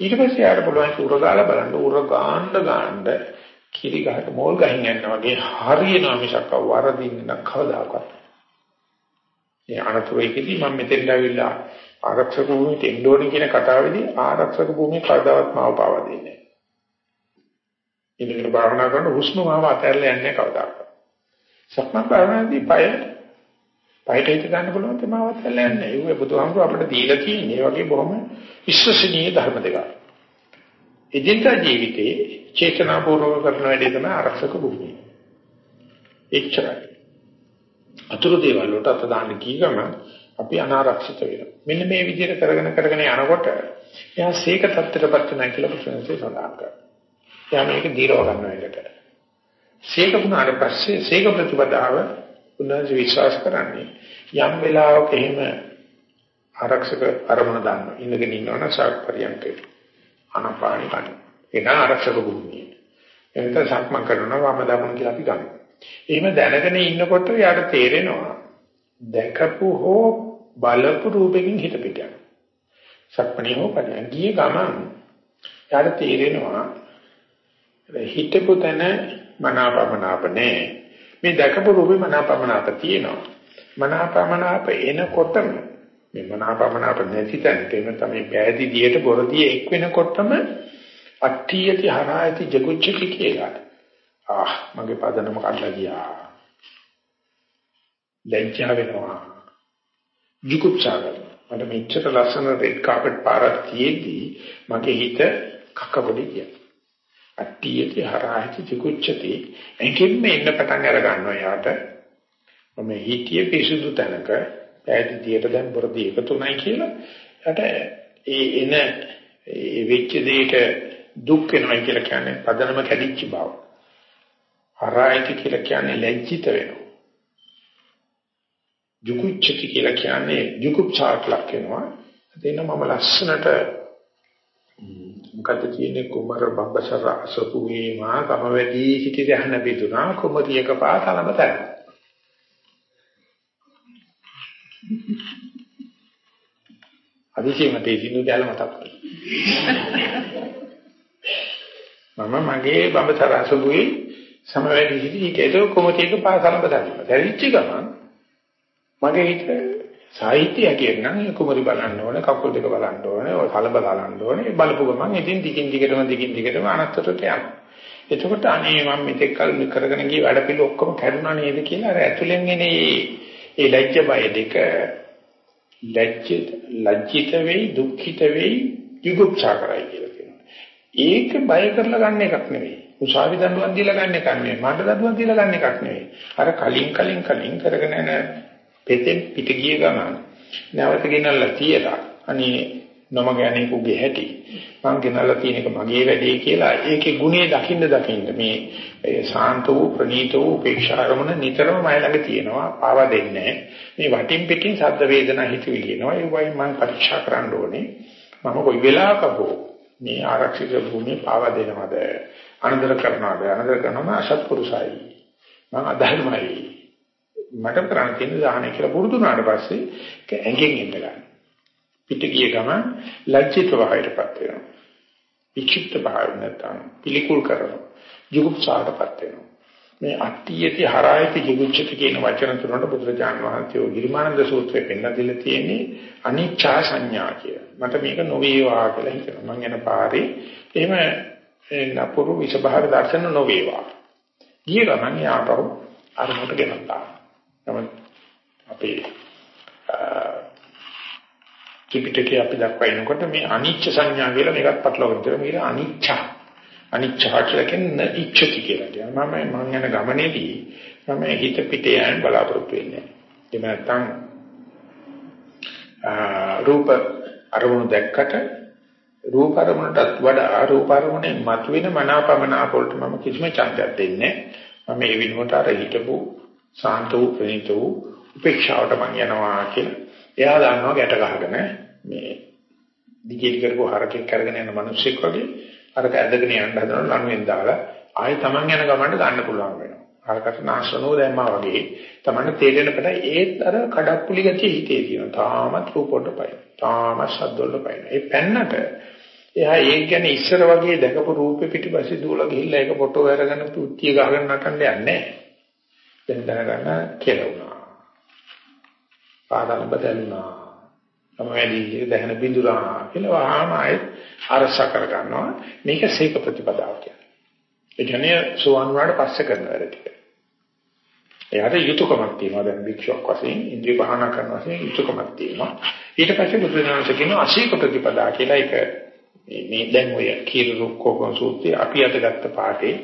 ඊට පස්සේ ආර පුළුවන් උරගාලා බලන්න උරගාන්න ගාන්න කිරි ගහට මෝල් ගහින් යනවා වගේ හරියනවා මිසක් වරදින්න නම් කවදාකවත්. මේ අනතුරේකදී මම මෙතෙන් ඇවිල්ලා ආරක්ෂක භූමියට එන්න ඕනේ කියන කතාවේදී ආරක්ෂක භූමිය කවදාවත් මාව පාවා දෙන්නේ නැහැ. ඉන්නකට භාවනා කරන හුස්ම මාව අතහැරලා යන්නේ කවදාකවත්. සක්මන් භාවනාවේදී පය පයට හිත ගන්න පුළුවන් තේ මාව අතහැරලා යන්නේ. ඒක බුදුහාමුදුර අපිට දීලා තියෙන ඒ වගේ බොහොම විශ්වසනීය ධර්ම දෙකක්. එදිනදා ජීවිතේ චේතනාපූර්වක කරන වැඩේ තමයි ආරක්ෂක භූමිය. එච්චරයි. අතුරු දේවල් වලට අත දාන්න කී ගම අපි අනාරක්ෂිත වෙනවා. මෙන්න මේ විදිහට කරගෙන කරගෙන යනකොට එයා සීක තත්ත්වයටපත් වෙනවා කියලා ප්‍රශ්නසේ සඳහන් කරනවා. එයා මේක දීරව ගන්නවා එකට. සීක වුණාට පස්සේ සීක ප්‍රතිපදාව උන්වහන්සේ විශ්වාස කරන්නේ යම් වෙලාවක එහෙම ආරක්ෂක අරමුණ දාන්න ඉඳගෙන ඉන්නවනම් සාක් පරියන්කේ අනපානි ගන්න. ඒක ආරක්ෂක භූමිය. එතන සක්මන් කරනවා වම දකුණ කියලා අපි ගන්නවා. එහෙම දැනගෙන ඉන්නකොට යාට තේරෙනවා දැකපු හෝ බලපු රූපකින් හිත පිට යනවා. සක්මණේ හෝ පදයන් ගිය ගමන් යාට තේරෙනවා හිතපු තැන මනාපමනාප නැහැ. මේ දැකපු රූපේ මනාපමනාප තියෙනවා. මනාපමනාප එනකොටම මේ මනාපමනාප නැති තැනට එන තමයි පෑදී දියට බොරදී එක් වෙනකොටම අට්ඨියති හරායති ජගුච්චති කියලා. ආ මගේ පදනම කඩලා ගියා. ලැජ්ජා වෙනවා. ජුකුප්සාගත. මට මෙච්චර ලස්සන රෙඩ් කාපට් පාරක් තියෙද්දි මගේ හිත කකබඩි ගියා. අට්ටියති හරාහිති චිකුච්චති එකින්ම එන්න පටන් අර ගන්නවා යාට මම හිතිය පිසුදු තැනක ඈදිතියට දැන් බොරදී එකතුණයි කියලා යට ඒ එන ඒ වෙච්ච දෙයක දුක් වෙනවා කියලා කියන්නේ පදනම කැඩිච්ච බව. හරායිති කියලා කියන්නේ ලැජ්ජිත වෙනවා. ජුකුච්චති කියලා කියන්නේ ජුකුප්චාට ලක් වෙනවා. එතන මම ලස්සනට මොකද කියන්නේ කුමර බබ්බසර අසපු වීමා තම වැඩි හිටි දහන බිදුනා කුමරියක පාතලමතන. අදිසිය මතේ සින්දු ගැල මතක් මම මගේ බඹසර අසුබුයි සමවැදි හිටි ඒකේ කොමතියක පාසලම දාන්න. දැරිච්ච ගමන් මගේ හිත සාහිත්‍ය හැටියට නම් කුමරි බලන්න ඕනේ, කකුල් දෙක බලන්න ඕනේ, ඔය කලබ බලන්න ඕනේ. බලපු ගමන් ඉතින් දිගින් දිගටම දිගින් දිගටම අනත්තට යනවා. එතකොට අනේ මම මෙතෙක් කල කරගෙන ගිය වැඩ පිළි ඔක්කොම කරුණා නේද කියලා අර ඇතුලෙන් එන ඒ ලැජ්ජ බය දෙක ලැජ්ජිත ලැජ්ජිත වෙයි දුක්ඛිත වෙයි යුගුප්සා කරයි කියලා කියනවා. ඒක බය කරලා ගන්න එකක් නෙවෙයි. උසාවි දඬුවම් දීලා ගන්න එකක් නෙවෙයි. මඩ දඬුවම් දීලා ගන්න එකක් නෙවෙයි. අර කලින් කලින් කලින් කරගෙන යන පෙතෙන් පිට ගිය ගමන් නැවත ගෙනල්ලා තියලා අනේ නොමග යන්නේකුගේ හැටි මං ගෙනල්ලා තියෙන එක මගේ වැඩේ කියලා ඒකේ ගුණේ දකින්න දකින්න මේ සාන්ත වූ ප්‍රණීත වූ උපේක්ෂාරමණ නිතරම මයි ළඟ තියෙනවා පාවා දෙන්නේ මේ වටින් පිටින් ශබ්ද වේදනා හිතුවිලි කියනවා. ඒ වගේ මම පරීක්ෂා කරන්න ඕනේ. මම කොයි වෙලාවක හෝ මේ ආරක්ෂිත භූමිය පාවා දෙනවද? අනදර කරනවද? අනදර කරනම අසත්පුරුසයි මම අධර්මයි. මට කරන්න තියෙන දාහනේ කියලා පුරුදු වුණාට පස්සේ ඒක ඇඟෙන් එන්න ගන්න පිට ගිය ගමන් ලැජ්ජිත භාවයටපත් වෙනවා. විචිත්ත භාවය නැත්නම් පිළිකුල් කරනවා. ජුගුප්සාටපත් වෙනවා. මේ අට්ඨියති හරායති ජිගුච්ඡති කියන වචන තුනට බුදුරජාන් වහන්සේ ගිරිමානන්ද සූත්‍රයේ පෙන්නලා දීලා තියෙන්නේ අනිච්චා සංඥා කිය. මට මේක නොවේවා කියලා හිතනවා. මං යන පාරේ එහෙම නපුරු විසභාග දර්ශන නොවේවා. ගිය ගමන් යාපහු අරමුණට ගෙනල්ලා. නමුත් අපේ ත්‍රිපිටකේ අපි දක්වනකොට මේ අනිච්ච සංඥා කියලා මේකත් පටලවගෙන තියෙනවා. මේක අනිච්ච. අනිච්ච කියලා කියන්නේ ඉච්ඡති කියලා කියනවා. මම මම යන ගමනේදී මම හිත පිටේ යන බලාපොරොත්තු වෙන්නේ. එහෙම නැත්නම් රූප අරමුණු දැක්කට රූප අරමුණටත් වඩා රූප අරමුණේ මතුවෙන මනාපමනාප වලට මම කිසිම ඡන්දයක් දෙන්නේ නැහැ. මම මේ විනෝඩ අර හිතපු සාන්ත වූ ප්‍රණීත වූ උපේක්ෂාවට මම යනවා කියලා එයා දන්නවා ගැට ගහගෙන මේ දිගට කරපු හරකෙක් කරගෙන යන මිනිස්සෙක් වගේ අරක ඇදගෙන යන්න හදනවා ලණුවෙන් දාලා ආයෙ Taman යන ගමන්ට ගන්න පුළුවන් වෙනවා. අරකට නාශනෝ දැම්මා වගේ Taman තේරෙන පටයි ඒත් අර කඩප්පුලි ගතිය හිතේ තියෙනවා. තාමත් රූපොට පයි. තාමත් ශබ්දවල පයි. ඒ පෙන්නට එයා ඒක ගැන ඉස්සර වගේ දැකපු රූපෙ පිටිපස්සේ දුවලා ගිහිල්ලා ඒක ෆොටෝ අරගෙන තුත්තිය ගහගෙන නටන්න යන්නේ නැහැ. දැන් දැනගන්න කියලා වුණා. පාඩම් බදල්නා. තමයි දැහන බිඳුරා කියලා වහාම ආයෙත් අරස කර ගන්නවා. මේක සීක ප්‍රතිපදාව කියන්නේ. ඒ කියන්නේ සෝවන් වුණාට පස්සේ කරන වැඩ ටික. එයාට යුතුයකමක් තියෙනවා දැන් වික්ෂෝක් වශයෙන් ඉන්ද්‍රිය බහනා කරන වශයෙන් යුතුයකමක් තියෙනවා. ඊට පස්සේ බුදුරජාණන් කියනවා අසීක ප්‍රතිපදා කියලා ඒක මේ දැන් ඔය කීරුක්කෝකෝ සූත්‍රයේ අපි අද ගත්ත පාඩේ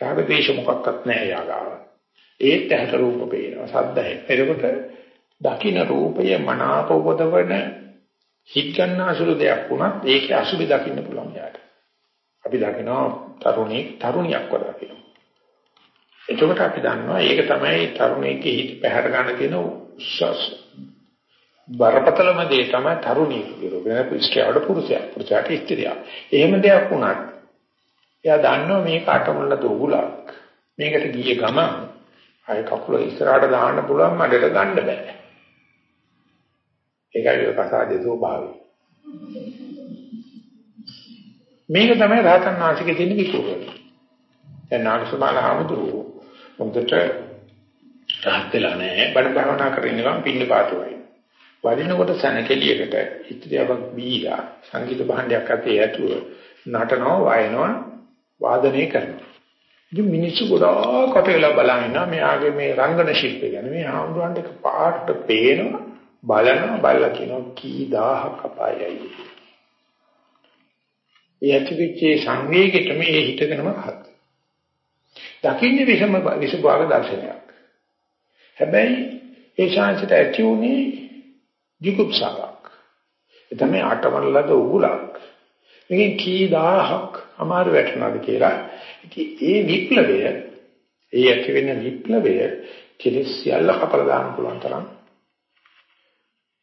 රාග දේශ මොකක්වත් නැහැ යාගාව. ඒත් ඇහැට රූප පේනවා සද්දයි. එතකොට දකින්න රූපය මනාප උපදවන හිත ගන්නසුළු දෙයක් වුණත් ඒකේ අසුබි දකින්න පුළුවන් යාට. අපි දකිනවා තරුණී තරුණියක් වගේ දකිනවා. එතකොට අපි දන්නවා ඒක තමයි තරුණීගේ හිත පැහැර ගන්න තියෙන උස්සස්. බරපතලම දේ තමයි තරුණී කියන ස්ත්‍රියට පුරුෂයා පුරුෂයාට ස්ත්‍රිය. එහෙම දෙයක් වුණත් එයා දන්නවා මේක අටමුල්ල දුගුලක්. මේකට ගියේ ගමන් අය කකුල ඉස්සරහට දාන්න පුළුවන් මඩට ගන්න බෑ. ඒකයි කසාදේ ස්වභාවය. මේක තමයි රහතන් වහන්සේගේ තියෙන විකෝරය. දැන් නාගසමාල හමුදුරු මොකදට රහත් වෙලා නැහැ. බඩ භාවනා කරගෙන ගමන් පින්න පාතුවයි. වදිනකොට සනකෙලියකට ඉත්‍ත්‍යාවක් බීලා සංගීත භාණ්ඩයක් අතේ ඇතුව නටනවා වයනවා වාදනය කරනවා. ඉතින් මිනිස්සු ගොඩාක් කොට වෙලා බලන ඉන්නවා මෙයාගේ මේ රංගන ශිල්පය ගැන. මේ ආම්දුරන්ට එක පාට පේනවා බලනවා බලලා කියනවා කී දහහක් අපායයි. ඒ ඇතිවෙච්ච සංවේගයට මේ හිතගෙනම රහත්. දකින්නේ විසම විසභාග දර්ශනයක්. හැබැයි ඒ ශාන්තිට ඇති උනේ jigupsaවක්. ඒ තමයි අටවලද උගුලක්. මේකෙන් කී දහහක් අමාරු වැටෙනවාද කියලා. ඉතින් ඒ විප්ලවය ඒ ඇති වෙන විප්ලවය කෙලෙස් සියල්ල කපලා දාන්න පුළුවන් තරම්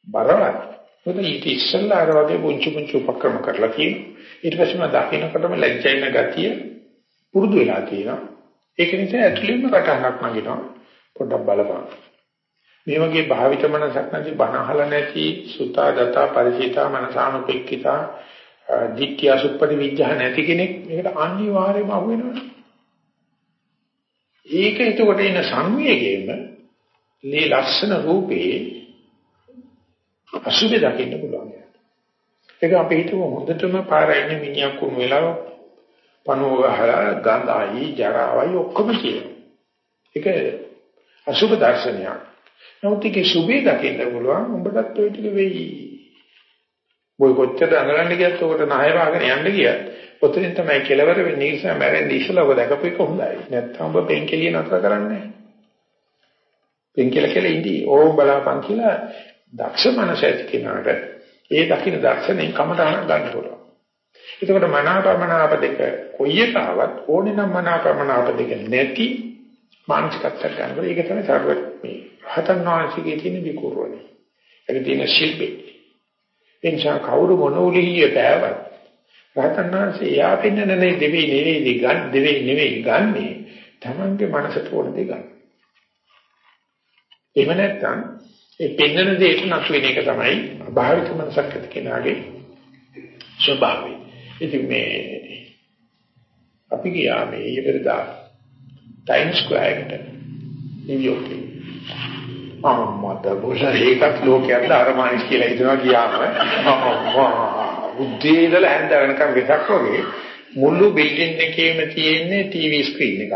බරවත්. මොකද ඊට ඉස්සෙල්ලා අර වගේ පුංචි පුංචි උපක්‍රම කරලා තියෙනවා. ඊට පස්සේ මම දකින්නකොටම ලැජ්ජයින ගතිය පුරුදු වෙලා තියෙනවා. ඒක නිසා ඇතුළෙන්ම කටහඬක් නගිනවා. පොඩ්ඩක් බලපන්. මේ වගේ භාවිත මනසක් නැති බණ අහලා නැති සුතා දතා පරිචිතා මනසානුපෙක්කිතා දිට්ඨිය සුප්පටි විඥා නැති කෙනෙක් මේකට අනිවාර්යයෙන්ම අහු වෙනවා. ඒක එතකොට එන සංවේගයෙන්ම මේ ලක්ෂණ රූපේ අසුබේ දකින්න පුළුවන්. ඒක අපි හිතුව හොඳටම පාරයින මිනිහක් වුණ වෙලාව පණුව ගහලා ගඳයි ජරාවයි ඔක්කොම කියනවා. ඒක අසුබ දර්ශනයක්. නමුත් ඒකේ සුබේ දකින්න පුළුවන් උඹටත් ඔය ටික වෙයි. මොයි කොච්චර අඟලන්න ගියත් ඔකට නාය වාගෙන යන්න ගියත් ඔතනින් තමයි කෙලවර වෙන්නේ නිසා මැරෙන්නේ ඉස්සලා ඔබ දැකපු එක හොඳයි. නැත්නම් ඔබ පෙන්කෙලිය නතර කරන්නේ. පෙන්කෙල කියලා ඉඳී ඕම් බලාපන් කියලා දක්ෂ මනස ඇති කෙනාට ඒ දකින්න දර්ශනයෙන් කමටහන ගන්න පුළුවන්. එතකොට මනාපමනාප දෙක කොයි එකාවත් ඕනේ නම් මනාපමනාප දෙක නැති මානසිකත්වයක් ගන්නකොට ඒක තමයි සර්ව මේ රහතන් වහන්සේගේ තියෙන විකෝරණය. ඒක තියෙන ශිල්පේ. එනිසා කවුරු මොන උලිහිය පෑවත් රහතන් වහන්සේ යා පෙන්නන නේ දෙවි නෙවෙයි ගන්න දෙවි නෙවෙයි ගන්නෙ තමන්ගේ මනසට ඕන දේ ගන්න. එහෙම නැත්නම් ඒ පෙන්නන දෙයට නතු වෙන එක තමයි භාවික මනසක් ඇති කෙනාගේ ස්වභාවය. ඉතින් මේ අපි ගියා මේ ඉවරදා ටයිම්ස් ස්ක්වයර් එකට නිව්යෝර්කේ. අම්මද බොෂා ඒකත් ලෝකයක් ධර්මානිස් කියලා හිතනවා ගියාම අම්මා උදේ ඉඳලා හැන්ද වෙනකම් වෙසක් වගේ මුළු බිල්ඩින් එකේම තියෙන්නේ ටීවී ස්ක්‍රීන් එකක්.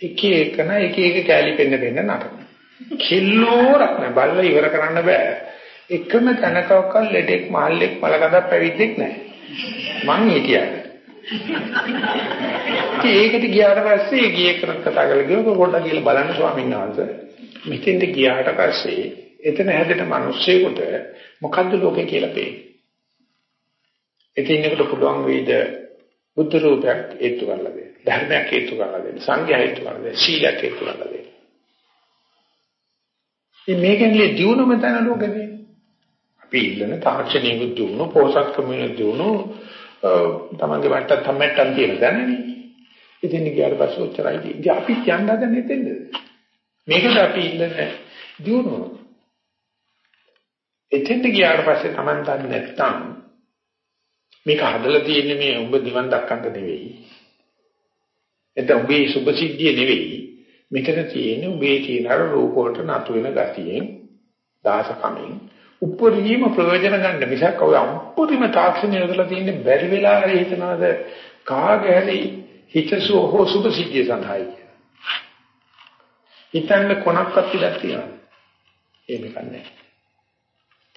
එක එකන එක එක කැලි පෙන්න පෙන්න නටන. කිල්ලෝරක් නෑ බල්ල ඉවර කරන්න බෑ. එකම තැනකවක ලෙඩෙක් මහල්ලෙක් මලකඳක් පැවිද්දෙක් නෑ. මං හිටියා. ඒකට ගියාට පස්සේ ගියේ කරත් කතා කරලා ගිහුවා පොඩ්ඩක් කියලා බලන්න ස්වාමීන් වහන්සේ. මෙතෙන්ට ගියාට පස්සේ එතන හැදෙන මිනිස්සෙකුට මොකද්ද ලෝකේ කියලා පේන්නේ. ඉතින් එකට පුළුවන් වෙයිද බුද්ධ රූපයක් හේතු කරලා දෙන්න. ධර්මයක් හේතු කරලා දෙන්න. සංඝයා හේතු කරලා දෙන්න. සීලයක් හේතු කරලා දෙන්න. මේ මේකෙන්ලේ දිනුම තන ලෝකෙදී අපි ඉල්ලන තාක්ෂණික දිනු පෝසත්කම දිනු තමන්ගේ වට්ටක් තම්මැට්ටම් තියෙන දැනනේ. ඉතින් ගියාට පස්සේ උච්චරයි. ඉතින් අපි කියන්න හදන්නේ එතෙන්ද? මේකද අපි ඉල්ලන දිනු. එතෙන්ට ගියාට පස්සේ තමන් දන්නේ නැත්නම් මේක හදලා තියෙන්නේ මේ උඹ දිවන් දක්කන්න නෙවෙයි. එතන උඹේ සුභසිද්ධිය නෙවෙයි. මෙතන තියෙන්නේ උඹේ තියෙන අර රූප වලට නතු වෙන ගතියෙන් දාසකමින් උපරිම ප්‍රයෝජන ගන්න මිසක් ඔය අම්පුරිම තාක්ෂණය යොදලා තියෙන්නේ බැරි වෙලා හරි හිතනවාද කාගේ හරි හිතසෝ හෝ සුභසිද්ධිය සඳහායි කියලා. හිතන්න කොනක්වත් ඉඩක් තියෙනවා. ඒක නෑ.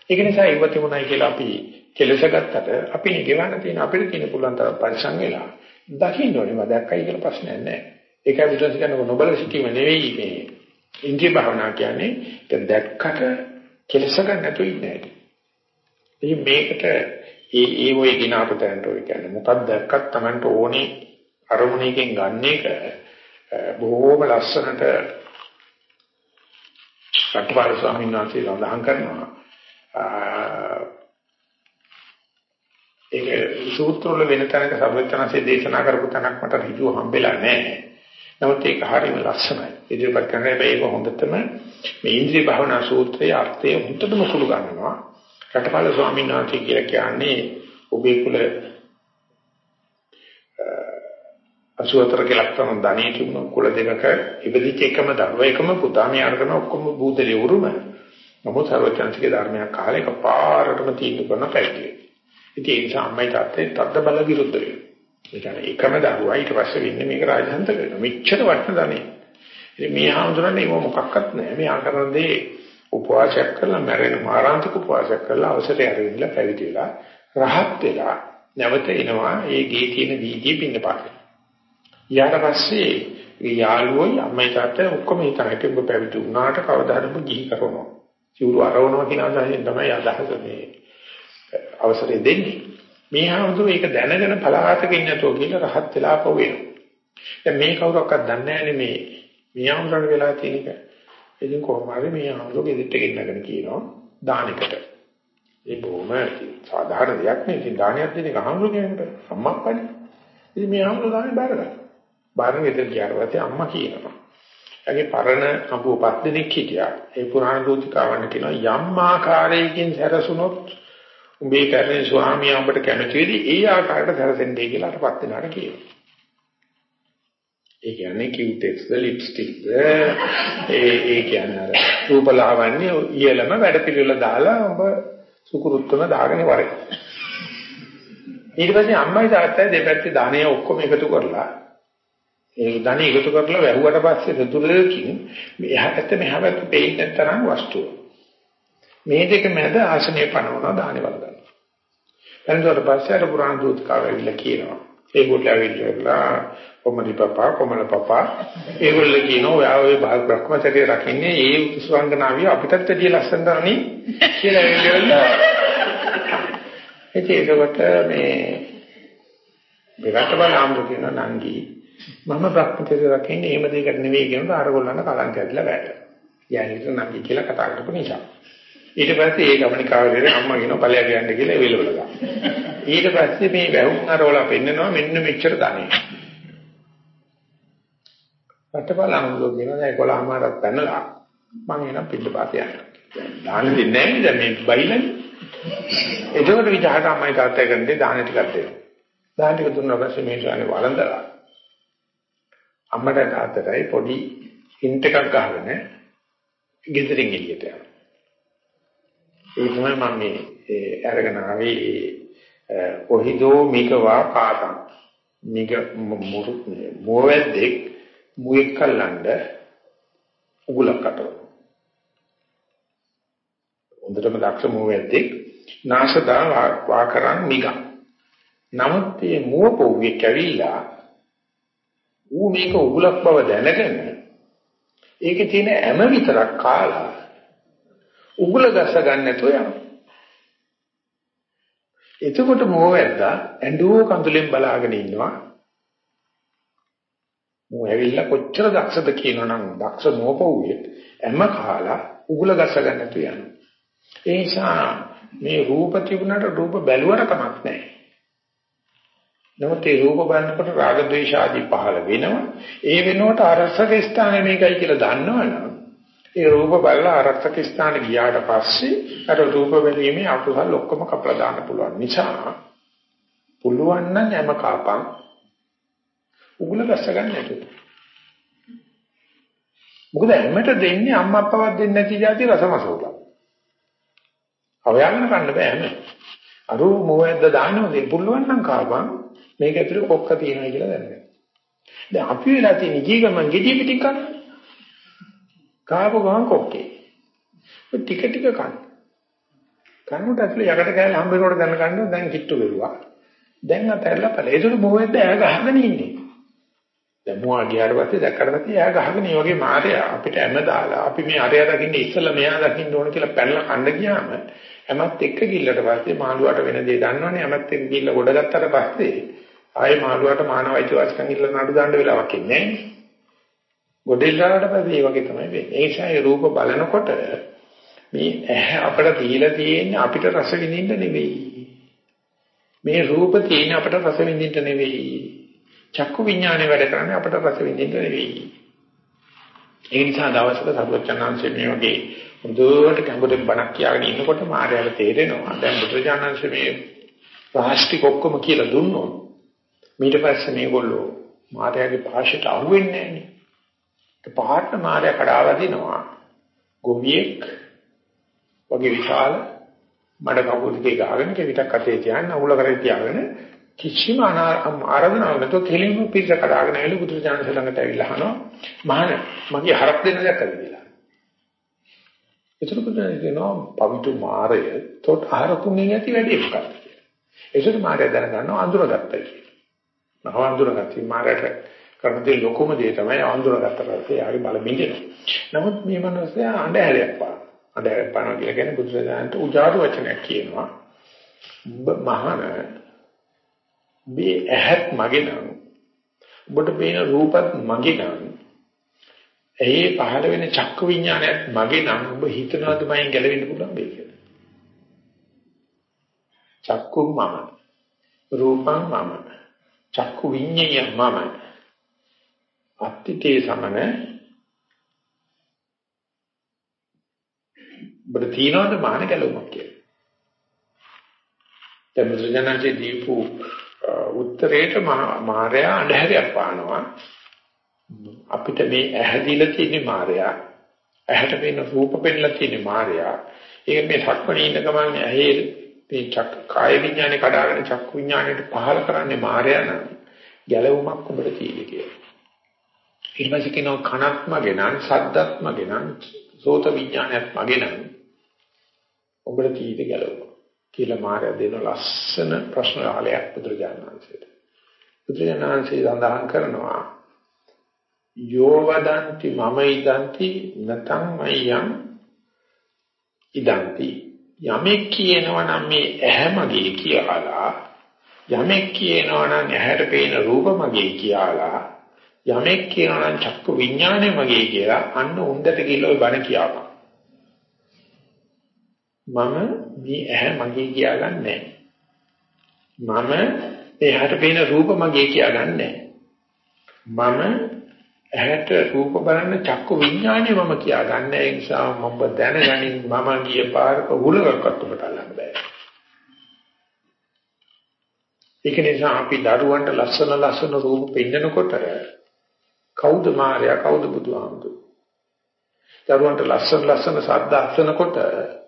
ඒක නිසා ඉවතිමුණයි කියලා අපි කෙලස ගත්තට අපි නිගවන්න තියෙන අපිට තියෙන පුළුවන් තරම් පරිසං වෙලා දකින්න ඕනේ මම දැක්කයි කියලා ප්‍රශ්නයක් නැහැ. ඒකයි බුදුන් කියන්නේ නොබල සිටීම නෙවෙයි මේ ඉන්ද්‍රිය භාවනා කියන්නේ ඒක දැක්කට කෙලස ගන්න නැතුව ඉන්නේ. ඉතින් මේකට ඒ ඒ වගේ ගිනාපතන්ට ඔය කියන්නේ මොකක්ද දැක්කත් Tamanට ඕනේ අරමුණකින් ගන්න එක බොහෝම ලස්සනට රටපාල ස්වාමීන් වහන්සේ සඳහන් කරනවා ඒක සූත්‍ර වල වෙන තැනක සර්වඥාන්සේ දේශනා කරපු තැනක් මට හිතුව හම්බෙලා නැහැ. නමුත් ඒක හරියම ලස්සනයි. ඉදිරිපත් කරන හැබැයි ඒක හොඳටම මේ ඉන්ද්‍රිය භාවනා සූත්‍රයේ අර්ථය හොඳටම කුළු ගන්නවා. රටපාල ස්වාමීන් වහන්සේ කියලා කියන්නේ ඔබේ කුල අසුවතර කියලා තමයි ධනිය තිබුණ කුල දෙකක ඉපදිච්ච එකම දරුවා එකම පුතා මේ අරගෙන ඔක්කොම බූදලේ උරුම. නමුත් සර්වඥාන්සේගේ ධර්මයක් කාලේ කපාරටම තීන්දුව කරන පැවිදි. ඉතින් ඒ නිසා අම්මයි තාත්තයි තද්ද බල විරුද්ධ වෙනවා. ඒ කියන්නේ එකම දරුවා ඊට පස්සේ වෙන්නේ මේක රාජහන්ත කරනවා. මෙච්චර වටන දනේ. ඉතින් මේ හාමුදුරනේ ඒක මොකක්වත් නැහැ. මේ ආකරන දේ උපවාසයක් කරලා මැරෙන මාරාන්තික උපවාසයක් කරලා අවසරය අරගෙන පැවිදි වෙලා රහත් වෙලා නැවත එනවා ඒ ගේ තියෙන වීදියේ පින්නපාත. ඊට පස්සේ ඒ යාළුවෝයි අම්මයි තාත්තයි ඔක්කොම හිතන්නේ ඔබ පැවිදි වුණාට කවදා හරි ඔබ ගිහි කරනවා. සිවුරු අරවනවා කියන අදහසෙන් තමයි අදහස මේ අවසරය දෙන්නේ. මේ හවුතු ඒක දැනගෙන පලාතක ඉන්නතෝ කියලා රහත් වෙලා පො වෙනවා. දැන් මේ කවුරක්වත් දන්නේ නැහැනේ මේ මේ ආම්රණ වෙලා තියෙන එක. ඉතින් කොහොම හරි මේ ආම්රෝ ගෙදරට ගෙන්නගෙන කියනවා දානෙකට. ඒ බොහොම සාධාරණ දෙයක් නේ. ඉතින් දානයක් දෙන එක ආම්රෝ කියනකොට අම්මප්පනේ. ඉතින් මේ ආම්රෝ දානේ බාරගත්තා. බාරන ගෙදර ගියාට පස්සේ අම්මා කියනවා. එයාගේ පරණ අඹුව පස් දෙනෙක් හිටියා. ඒ පුරාණ දූතිකාවන් කියනවා යම් ආකාරයකින් සැරසුනොත් උඹේ පැරණි ස්වාමියා උඹට කැමති වෙදි ඒ ආකාරයට සැරසෙන්නේ කියලා අටපත් වෙනාට කියනවා. ඒ කියන්නේ කියුටෙක්ස් ද ලිප්ස්ටික් ද ඒ ඒ කියන්නේ අර රූපලාවන්‍ය ඉයලම වැඩ පිළිවෙල දාලා ඔබ සුකුරුත්තම දාගෙන වරේ. ඊට පස්සේ අම්මයි තාත්තයි දෙපැත්තේ දාණය ඔක්කොම එකතු කරලා ඒ ධනෙ එකතු කරලා වැහුවට පස්සේ සතුලකින් මෙහා පැත්ත මෙහා පැත්ත දෙයින් තරම් වස්තුව. මේ දෙක මැද ආසනය පනවනවා දානේ වල ගන්න. එතනට පස්සේ අර පුරාණ දූතකාව ඇවිල්ලා කියනවා. ඒගොල්ලෝ ඇවිල්ලා කොමලි පපා කොමල පපා ඒගොල්ලෝ කියනවා ඔයා ඔය බ්‍රහ්මචර්ය රකින්නේ ඒ සුවංගනාවිය අපිටත් වැඩිය ලස්සන දරණි කියලා ඒගොල්ලෝ ඒකකට මේ දෙකට බලන්න කියන නංගි මම භ්‍රමචර්ය රකින්නේ එහෙම දෙයකට නෙවෙයි කියනකොට අරගොල්ලන්ට කලංක ඇදලා වැඩ. යන්නේ නංගි කියලා කතා කරපු නිසා. ඊට පස්සේ ඒ ගමනිකාවලේ අම්මා කියන ඵලයක් යන්න කියලා එවෙලවල ගන්න. ඊට පස්සේ මේ වැහුම් අරවල පෙන්නනවා මෙන්න මෙච්චර ධනෙ. රටපල අමුලෝ කියනවා දැන් 11 මාරක් පැනලා මං එනම් පිටපාත යනවා. දාන දෙන්නේ නැහැ දැන් මේ බයිලනේ. එතකොට විජහට අම්මයි තාත්තයි කරන්නේ දාන ටිකක් දෙනවා. දාන ටික දුන්නා පස්සේ මේ ශානේ වළඳලා අම්මට තාත්තටයි පොඩි හින්ට් එකක් ගහගෙන ගෙදරින් එළියට යනවා. ඒ තමයි මම මේ අරගෙන ආවේ කොහිදෝ මිකවා පාතම් මික මුරු මොවැද්දෙක් මුවෙක් කල්ලන්න උගලක් කටව හොඳටම දක්ෂ මොවැද්දෙක් නාශදා වාකරන් මිග. නමුත් මේ මුව පොව්වේ කැවිලා ඌ මේක උගලක් බව දැනගෙන ඒකේ තියෙන හැම විතරක් කාලා උගුල ගස ගන්න නැතුව යනවා. එතකොට මොහොවැද්දා ඇඬුව කඳුලෙන් බලාගෙන ඉන්නවා. මෝ ඇවිල්ලා කොච්චර දක්ෂද කියනවනම් දක්ෂ මොහොපුවේ හැම කාලා උගුල ගස ගන්න නැතුව යනවා. ඒ නිසා මේ රූප තිබුණාට රූප බැලුවට කමක් නැහැ. නමුත් ඒ රූප බලනකොට රාග ద్వේෂ ආදී පහළ වෙනවා. ඒ වෙනුවට අරසක ස්ථානේ මේකයි කියලා දන්නවනම් ඒ රූප බලලා අරසක ස්ථානේ ගියාට පස්සේ අර රූප වෙලීමේ අකුසල් ඔක්කොම කපලා දාන්න පුළුවන් නිසා පුළුවන් නම් හැම කපන් උගුල බැස ගන්න නැතුව. මොකද හැමත දෙන්නේ අම්මා අප්පවත් දෙන්නේ නැති જાති රසමසෝල. අවයන්න ගන්න බෑ හැම. අර මොවැද්ද දානෝදී පුළුවන් නම් කපන් මේක ඇතුලේ කොක්ක තියෙනවා කියලා දැනගන්න. දැන් අපි වෙලා තියෙන ජීගමන් ගෙඩි පිටින් කරන්නේ කාපු ගමන් කොක්කේ. ටික ටික කන්න. කනට ඇතුලේ යකට කෑල්ල හම්බ වෙනකොට දැන ගන්නවා දැන් කිට්ටු වෙරුවා. දැන් අතහැරලා ඵල. ඒසුළු මොහොතේ ඇය ගහගෙන ඉන්නේ. දැන් මොහා ගියාට පස්සේ දැක්කට පස්සේ ඇය ගහගෙන මේ වගේ මාතයා අපිට හැම දාලා අපි මේ අරයා දකින්න ඉස්සෙල්ලා මෙයා දකින්න ඕන කියලා පැනලා කන්න ගියාම හැමත් එක්ක ගිල්ලට පස්සේ මාළුවාට වෙන දේ දන්නවනේ හැමත් එක්ක ගිල්ල ගොඩ ගත්තට පස්සේ ආයේ මාළුවාට මානවයිති වාස්කම් ඉල්ල නඩු දාන්න වෙලාවක් ඉන්නේ නැහැ. ගොඩෙල්ලාට පස්සේ ඒ වගේ තමයි වෙන්නේ. ඒ නිසා ඒ රූප බලනකොට මේ ඇහැ අපිට දීලා තියෙන්නේ අපිට රස විඳින්න නෙවෙයි. මේ රූප තියෙන්නේ අපිට රස විඳින්න නෙවෙයි. චක්කු විඥානේ වැඩ කරන්නේ අපිට රස විඳින්න නෙවෙයි. ඒ නිසා දවසක සරුවචනාංශයේ මේ වගේ හොඳට ගැඹුරින් බණක් කියලාගෙන ඉන්නකොට මායාවට තේරෙනවා. දැන් බුදුරජාණන්සේ මේ රාෂ්ට්‍රික ඔක්කොම කියලා දුන්නොත් ඊට පස්සේ මේගොල්ලෝ මායාවේ භාෂයට අහුවෙන්නේ නැහැ නේ. පාට මාරය කඩාවදිනවා ගොවියෙක් වගේ විශාල මඩ කවුරු දෙකේ ගහගෙන කෙවිතක් අතේ තියන්න අවුල කරේ තියාගෙන කිසිම ආරාධනාවක් නැතුව කෙලින්ම පිට කඩාගෙන ඇවිල්ලා බුදුරජාණන් ළඟට ඇවිල්ලා අහනවා මහාන මගේ හරක් දෙන්න දෙයක් කියලා. ඒතර බුදුරජාණන් කියනවා පවිතු මාරය තොට ආහාරකුන්නේ නැති වැඩේ මොකක්ද කියලා. ඒසට මාර්ය දැනගන්නවා අඳුරගත්තයි කියලා. මම අඳුරගත්තී මාර්යට කරන දේ ලොකුම දේ තමයි අඳුරගත්ත පස්සේ යාගේ බල බින්දෙනවා. නමුත් මේ මනසයා අඬහැරයක් පාන. අඬහැරයක් පානවා කියලා කියන්නේ බුදුරජාණන්ට උජාරු වචනයක් කියනවා. මහාන මේ ඇහත් මගේ නම් ඔබට පේන රූපත් මගේ නම් එහි පහළ වෙන චක්ක විඥානයත් මගේ නම් ඔබ හිතනවාද මයින් ගැලවෙන්න පුළුවන් වෙයි කියලා. චක්කු මම රූපං මම චක්කු විඤ්ඤය මම. අත්තිතේ සමන. ඔබට තියනවාද මාන ගැලවුමක් කියලා. දැන් මුද්‍රජනන්සේ දීපු උත්තරේට මාර්යා අඳුරයක් පානවා. අපිට මේ ඇහැදිලා තියෙන මාර්යා ඇහැට පේන රූප පෙන්ලා තියෙන මාර්යා ඒක මේ සක්මණේ ඉන්න ගමන් ඇහි මේ චක් කාය විඥානේ කඩාගෙන චක්කු විඥානයට පහල කරන්නේ මාර්යා නම් ගැලවුමක් ඔබට තියෙන්නේ කියලා. ඊට පස්සේ කියනවා කනත් මගේ නම් සද්දත් මගේ නම් සෝත විඥානයත් මගේ නම් ඔබට තියෙන්නේ ගැලවුම. කියලා මාර්යා දෙන ලස්සන ප්‍රශ්න ආලයක් බුදුරජාණන් වහන්සේට. බුදුරජාණන් වහන්සේ සඳහන් කරනවා යෝ වදන්ති මම ඉදන්ති නතං මයං ඉදන්ති යමෙක් කියනවා නම් මේ ඇහැ මගේ කියලා යමෙක් කියනවා නම් ඇහැට පේන රූප මගේ කියලා යමෙක් කියනවා නම් චක්කු විඥානය මගේ කියලා අන්න උන්දට කිල්ලෝ බණ කියපන්. මම මේ ඇහැ මගේ කියාගන්නේ මම එහාට පේන රූප මගේ කියාගන්නේ මම ඇහැට රූප බලන්න චක්කු විඥානය මම කියාගන්නේ. ඒ නිසා මම දැනගනින් මම ගිය පාරක උලකක්වත් ඔබට අල්ලන්න බෑ. ඒක නිසා අපි දරුවන්ට ලස්සන ලස්සන රූප පෙන්නකොට කවුද මාර්යා කවුද බුදුහාමුදුරුවෝ දරුවන්ට ලස්සන ලස්සන ශබ්ද අස්සනකොට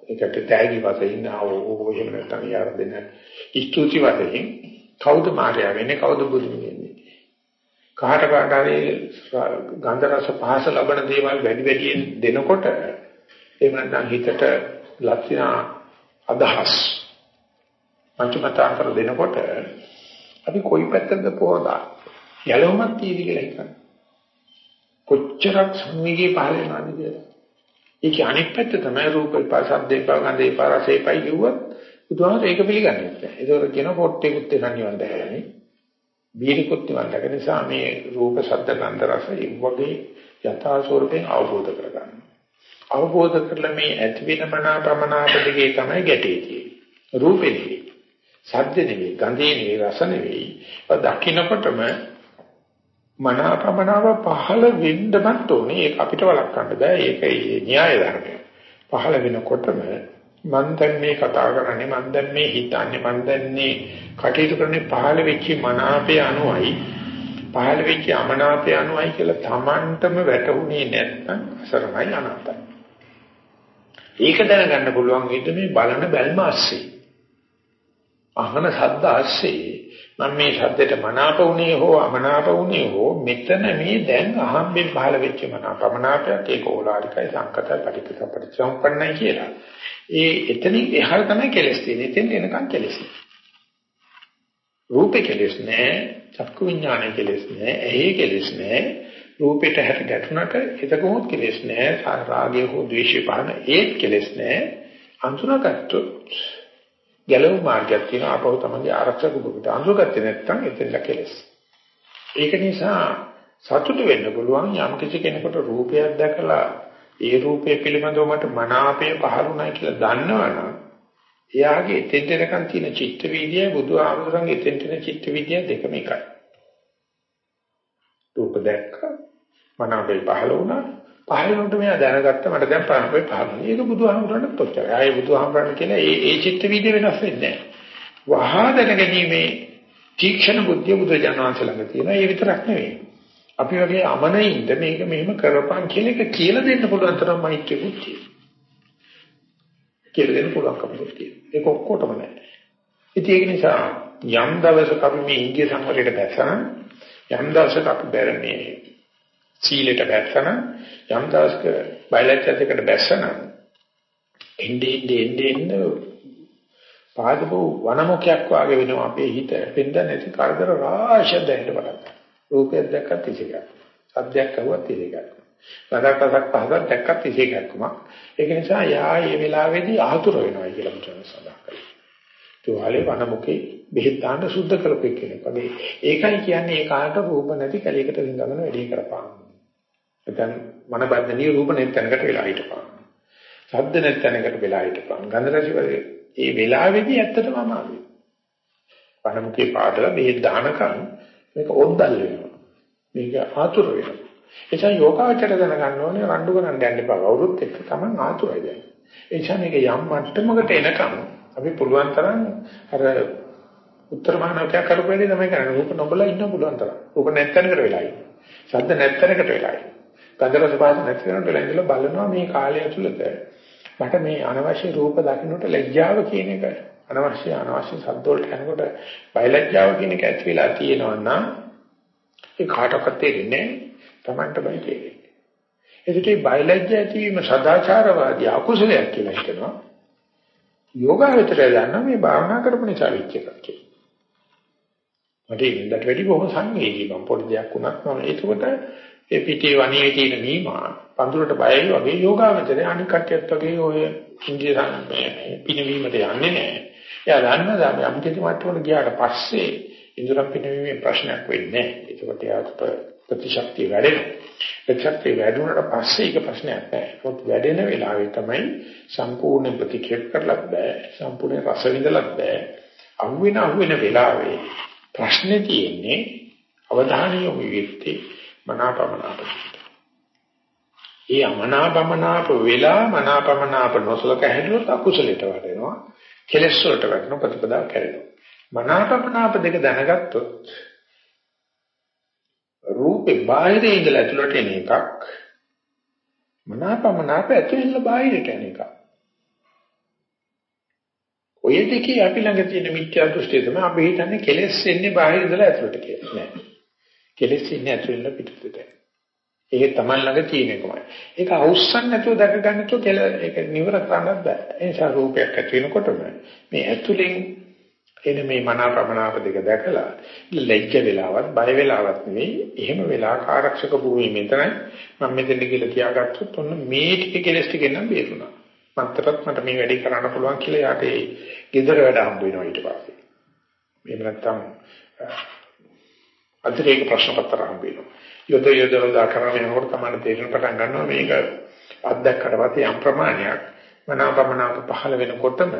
ඒකට තෑගි වශයෙන් ආවෝ එහෙම නැත්නම් යාර දෙන ස්තුති වශයෙන් කවුද මාර්යා වෙන්නේ කවුද බුදු වෙන්නේ? කාට කාට හරි ගන්ධ රස පහස ලබන දේවල් වැඩි වැඩියෙන් දෙනකොට එහෙම නැත්නම් හිතට ලක්ෂණ අදහස් පංචමතාන්තර දෙනකොට අපි කොයි පැත්තටද පොහොදා යලවමක් තියෙදි කියලා හිතන්න කොච්චරක් සංවේගී පහල වෙනවද කියලා ඒකේ අනෙක් පැත්ත තමයි රූප විපාක, ශබ්ද විපාක, ගන්ධ විපාක, රස විපාක කිව්වොත් බුදුහාමර ඒක පිළිගන්නේ නැහැ. ඒකවල කියන පොට්ටේ කුත්තේ සංයෝග දැකගන්නේ. බීරිකුත් නිවන් දැක නිසා මේ රූප, ශබ්ද, ගන්ධ, රස වගේ යථා ස්වරූපයෙන් අවබෝධ කරගන්න. අවබෝධ කරලා මේ ඇති වෙන මනාපමනාප දෙකේ තමයි ගැටේ තියෙන්නේ. රූපේ නෙවෙයි. ශබ්ද නෙවෙයි, ගන්ධේ නෙවෙයි, රස නෙවෙයි. දකින්නකොටම මනාපමනාව පහළ වෙන්නමත් ඕනේ. ඒක අපිට වළක්වන්න බෑ. ඒක න්‍යාය ධර්මය. පහළ වෙනකොටම මම දැන් මේ කතා කරන්නේ මම දැන් මේ හිතන්නේ මම දැන් මේ කටයුතු කරන්නේ පහළ වෙච්ච මනාපය අනුවයි පහළ වෙච්ච අමනාපය අනුවයි කියලා Tamanටම වැටහුනේ නැත්නම් අසරණයි අනාතයි. ඒක දැනගන්න පුළුවන් විදිහ මේ බලන බැල්ම ASCII. අහන ශබ්ද ASCII මම මේ ශබ්දයට මනාප වුණේ හෝ අමනාප වුණේ හෝ මෙතන මේ දැන් අහම්බෙන් පහළ වෙච්ච මනාපමනාපයක් ඒක ඕලාරිකයි සංකතයි පටිච්ච පරිච්ඡම්පන්නයි කියලා. ඒ එතනින් එහාට තමයි කෙලස් තියෙන්නේ. එතෙන් එනකන් කෙලස් රූපේ කෙලස් නෑ, චක්කු විඥානයේ කෙලස් නෑ, ඇහි කෙලස් නෑ. රූපෙට හැට ගැටුණට එතකොත් කෙලස් නෑ. රාගය හෝ ද්වේෂය පහන ඒත් කෙලස් නෑ. අඳුනගත්තොත් ගැලවු මාර්ගයක් තියෙනවා අපහු තමයි ආරක්ෂක දුකට අඳුරගත්තේ නැත්නම් එතෙන්ද කෙලස්. ඒක නිසා සතුට වෙන්න පුළුවන් යම් කිසි කෙනෙකුට රූපයක් දැකලා ඒ රූපය පිළිබඳව මට මනාපය පහළුණයි කියලා දන්නවනම් එයාගේ එතෙන්ට එනකන් තියෙන චිත්ත වීදියයි බුදු ආමරංගේ එතෙන්ට එන චිත්ත වීදිය දෙකම එකයි. රූප දැක්ක මනාපය පහළ වුණා පහළනොට මෙයා දැනගත්ත මට දැන් පාරේ පහළනවා. ඒක බුදුහාමුදුරන්ට තොච්චරයි. ආයේ බුදුහාමුදුරන් කියලා ඒ ඒ චිත්ත වීදිය වෙනස් වෙන්නේ නැහැ. වහා දැනගැනීමේ තීක්ෂණ බුද්ධිය බුදුජානනාංශ ළඟ තියෙනවා. ඒ විතරක් නෙවෙයි. අපි වගේ අමනින්ද මේක මෙහෙම කරපන් කියන එක කියලා දෙන්න පුළුවන් තරම් මෛත්‍රී බුද්ධිය. කියලා දෙන්න පුළුවන් කමක් තියෙනවා. ඒක ඔක්කොටම නැහැ. ඉතින් ඒක නිසා යම් දවසක අපි මේ ඉන්දිය සංවරයට බැසනම් යම් දවසක අපි බැරමේ සීලයට බැස්සන යම් දවසක බයලජ්ජත් එකට බැස්සන එන්නේ එන්නේ එන්නේ පාදපු වනමුඛයක් වාගේ වෙනවා අපේ හිත. පෙන්ද නැති කරදර රාශියක් දැනෙන්න පටන් ගන්නවා. රූපයක් දැක්කත් ඉසිකක්. සද්දයක් අහුවත් ඉසිකක්. නදක්කසක් පහසක් දැක්කත් ඉසිකක්ම. ඒක නිසා යා මේ වෙලාවේදී ආතුර වෙනවා කියලා මුචන සඳහන් කරනවා. තුවාලේ වනමුඛේ බෙහෙත් දාන්න සුද්ධ කරපෙක් කෙනෙක්. වගේ ඒකයි කියන්නේ ඒ කාලට රූප නැති කැලයකට රිංගගෙන වැඩි කරපාන. නැත්නම් මන බද්ධනීය රූප නැත්නම්කට වෙලා හිටපාන. ශබ්ද නැත්නම්කට වෙලා හිටපාන. ගන්ධ රස වගේ ඒ වෙලාවේදී ඇත්තටම අමාරුයි. වනමුඛේ පාදලා බෙහෙත් දානකම් මේක ඔද්දල් වෙනවා. මේක ආතුර වෙනවා. එනිසා යෝගාචර දැනගන්න ඕනේ රණ්ඩු කරන්න යන්න එපා. කවුරුත් එක්ක Taman ආතුරයි දැන්. ඒ නිසා මේක යම් මට්ටමකට එනකම් අපි පුළුවන් තරම් අර උත්තර මහානකයා කරපු වැඩේ තමයි කරන්නේ. රූප නොබලා ඉන්න පුළුවන් තරම්. රූප නැත්තනකට වෙලා ඉන්න. ශබ්ද නැත්තනකට වෙලා ඉන්න. ගන්ධ රස පහස නැත්තනකට වෙලා ඉඳලා බලනවා මේ කාලය ඇතුළත මට මේ අනවශ්‍ය රූප දකින්නට ලැජ්ජාව කියන එක අනවශ්‍ය අනවශ්‍ය ශබ්ද වලට යනකොට බයලජ්ජාව කියන එක ඇති වෙලා තියෙනවා නම් ඒ කාටවත් තේරෙන්නේ Tamanටමයි තේරෙන්නේ. එදිටේ බයලජ්ජා ඇතිවීම සදාචාරවාදී අකුසලයක් කියලා හිතනවා. යෝගාවචරය දන්න මේ භාවනා කරපු නිසා වෙච්ච එකක් කියලා. මට ඉන්නට වැඩි බොහොම සංවේදී මම පොඩි දෙයක් වුණත් මම ඒකකට ඒ පිටේ වණේ තියෙන මීමා පඳුරට බයයි වගේ යෝගාවචරය අනික් කට්ටියත් වගේ ඔය ඉන්දිය පිනවීමට යන්නේ නැහැ. එයා දන්නවා යම් කිසි මට්ටමකට ගියාට පස්සේ ඉන්ද්‍රම් පිනවීමේ ප්‍රශ්නයක් වෙන්නේ නැහැ. ඒකට යාට ප්‍රතිශක්තිය වැඩෙනවා. ප්‍රතිශක්තිය වැඩුණාට පස්සේ ඒක ප්‍රශ්නයක් නැහැ. ඒත් වැඩෙන වෙලාවේ තමයි සම්පූර්ණ ප්‍රතික්‍රියා කරලත් බෑ. සම්පූර්ණ රස විඳලත් බෑ. අහුවෙන අහුවෙන වෙලාවේ ප්‍රශ්නේ තියෙන්නේ අවධානය යොමු වෙත්තේ මනාපමනාප. ඒ අමනාපමනාප වෙලා මනාපමනාප නොසලක හැදුවොත් අකුසලයට වැටෙනවා. කෙලෙස් වලට වැටෙන ප්‍රතිපදාව කැරෙනවා. මනාපමනාප දෙක දැනගත්තොත් රූපේ බාහිරේ ඉඳලා ඇතුළට එන එකක් මනාපමනාප ඇතුළෙන්ලා බාහිරට එන එකක්. ඔය දෙකේ අපි ළඟ තියෙන මිත්‍යා දෘෂ්ටිය තමයි අපි හිතන්නේ කෙලෙස් එන්නේ බාහිර ඉඳලා ඇතුළට කියලා. නෑ. කෙලෙස් ඉන්නේ ඇතුළෙන්ලා පිටතට. ඒක තමයි ළඟ තියෙන එකමයි. ඒක අවුස්සන් නැතුව දැක ගන්න තු කෙල ඒක නිවර කරන්නත් බෑ. ඒ නිසා රූපයක් ඇති වෙනකොටම මේ ඇතුළෙන් එන මේ මනාපමනාප දෙක දැකලා ලැජ්ජ වෙලාවත් බය වෙලාවත් නෙවෙයි එහෙම වෙලා ආරක්ෂක භූමිය මෙතනයි මම මෙතන කියලා කියාගත්තොත් ඔන්න මේ ටික කෙලස් ටික නම් බේරුණා මන්තරත් මට මේ වැඩේ කරන්න පුළුවන් කියලා යාට ඒ ගෙදර වැඩ හම්බ වෙනවා ඊට පස්සේ එහෙම නැත්නම් අතිරේක ප්‍රශ්න පත්‍ර හම්බ වෙනවා යොද යොදවලා කරගෙන යනකොට තමයි තේරෙන පටන් ගන්නවා මේක අත්දැකලා පස්සේ යම් ප්‍රමාණයක් මනාපමනාප පහළ වෙනකොටම